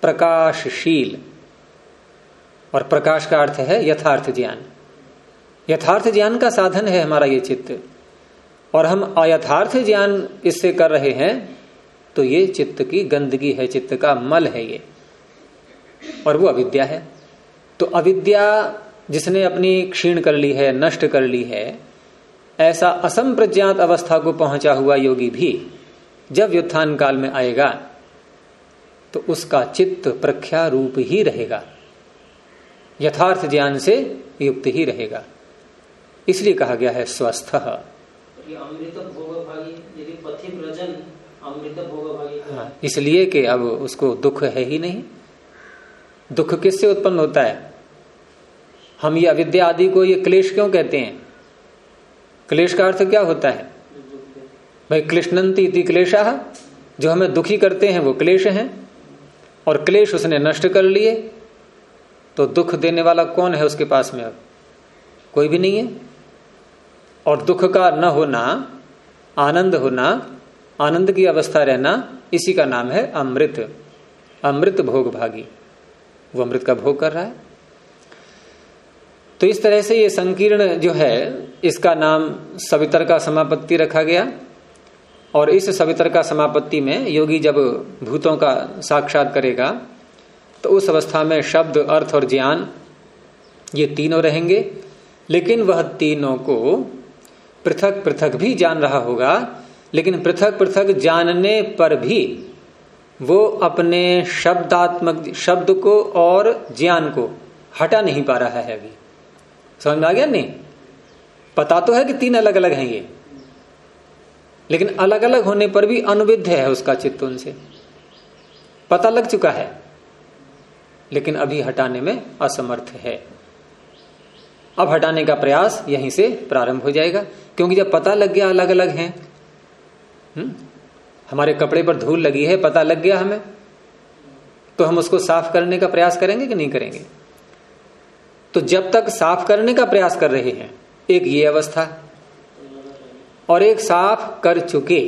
प्रकाशशील। और प्रकाश का अर्थ है यथार्थ ज्ञान। यथार्थ ज्ञान का साधन है हमारा ये चित्त। और हम अयथार्थ ज्ञान इससे कर रहे हैं तो ये चित्त की गंदगी है, चित्त का मल है ये। और वो अविद्या है। तो अविद्या जिसने अपनी क्षीण कर ली है, नष्ट कर ली है, ऐसा असंप्रज्ञात अवस्था को पहुँचा हुआ योगी भी जब व्युत्थान काल में आएगा तो उसका चित्त प्रख्या रूप ही रहेगा। यथार्थ ज्ञान से युक्त ही रहेगा। इसलिए कहा गया है, स्वस्थ। अमृत भोग यदि अमृत भोग हाँ इसलिए कि अब उसको दुख है ही नहीं। दुख किससे उत्पन्न होता है? हम ये अविद्या आदि को ये क्लेश क्यों कहते हैं? क्लेश का अर्थ क्या होता है? भाई क्लिष्णंती इति क्लेशा, जो हमें दुखी करते हैं वो क्लेश हैं, और क्लेश उसने नष्ट कर लिए तो दुख देने वाला कौन है उसके पास में अब? कोई भी नहीं है। और दुख का न होना, आनंद होना, आनंद की अवस्था रहना, इसी का नाम है अमृत। अमृत भोग भागी। वो अमृत का भोग कर रहा है। तो इस तरह से ये संकीर्ण जो है, इसका नाम सवितर का समापत्ति रखा गया। और इस सवितर का समापत्ति में योगी जब भूतों का साक्षात करेगा तो उस अवस्था में शब्द, अर्थ और ज्ञान, ये तीनों रहेंगे। लेकिन वह तीनों को पृथक पृथक भी जान रहा होगा, लेकिन पृथक पृथक जानने पर भी वो अपने शब्दात्मक, शब्द को और ज्ञान को हटा नहीं पा रहा है अभी। समझ में आ गया नहीं? पता तो है कि तीन अलग अलग हैं ये, लेकिन अलग अलग होने पर भी अनुविध है उसका चित्त उनसे। पता लग चुका है, लेकिन अभी हटाने में असमर्थ है। अब हटाने का प्रयास यहीं से प्रारंभ हो जाएगा क्योंकि जब पता लग गया अलग अलग हैं हम्म, हमारे कपड़े पर धूल लगी है पता लग गया हमें तो हम उसको साफ़ करने का प्रयास करेंगे कि नहीं करेंगे? तो जब तक साफ़ करने का प्रयास कर रहे हैं एक ये अवस्था और एक साफ़ कर चुके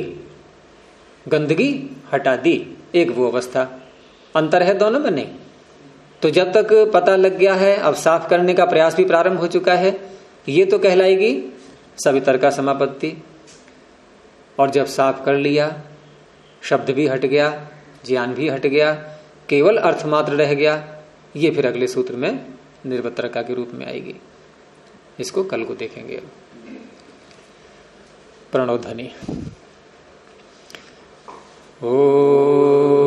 गंदगी हटा दी एक वो अवस्था। अंतर है दोनों में नहीं। तो जब तक पता लग गया है, अब साफ़ करने का प्रयास भी प्रारंभ हो चुका है, ये तो कहलाएगी सवितर का समापत्ति। और जब साफ़ कर लिया, शब्द भी हट गया, ज्ञान भी हट गया, केवल अर्थ मात्र रह गया, ये फिर अगले सूत्र में निर्वत्रका के रूप में आएगी। इसको कल को देखेंगे प्रणोधनी ओ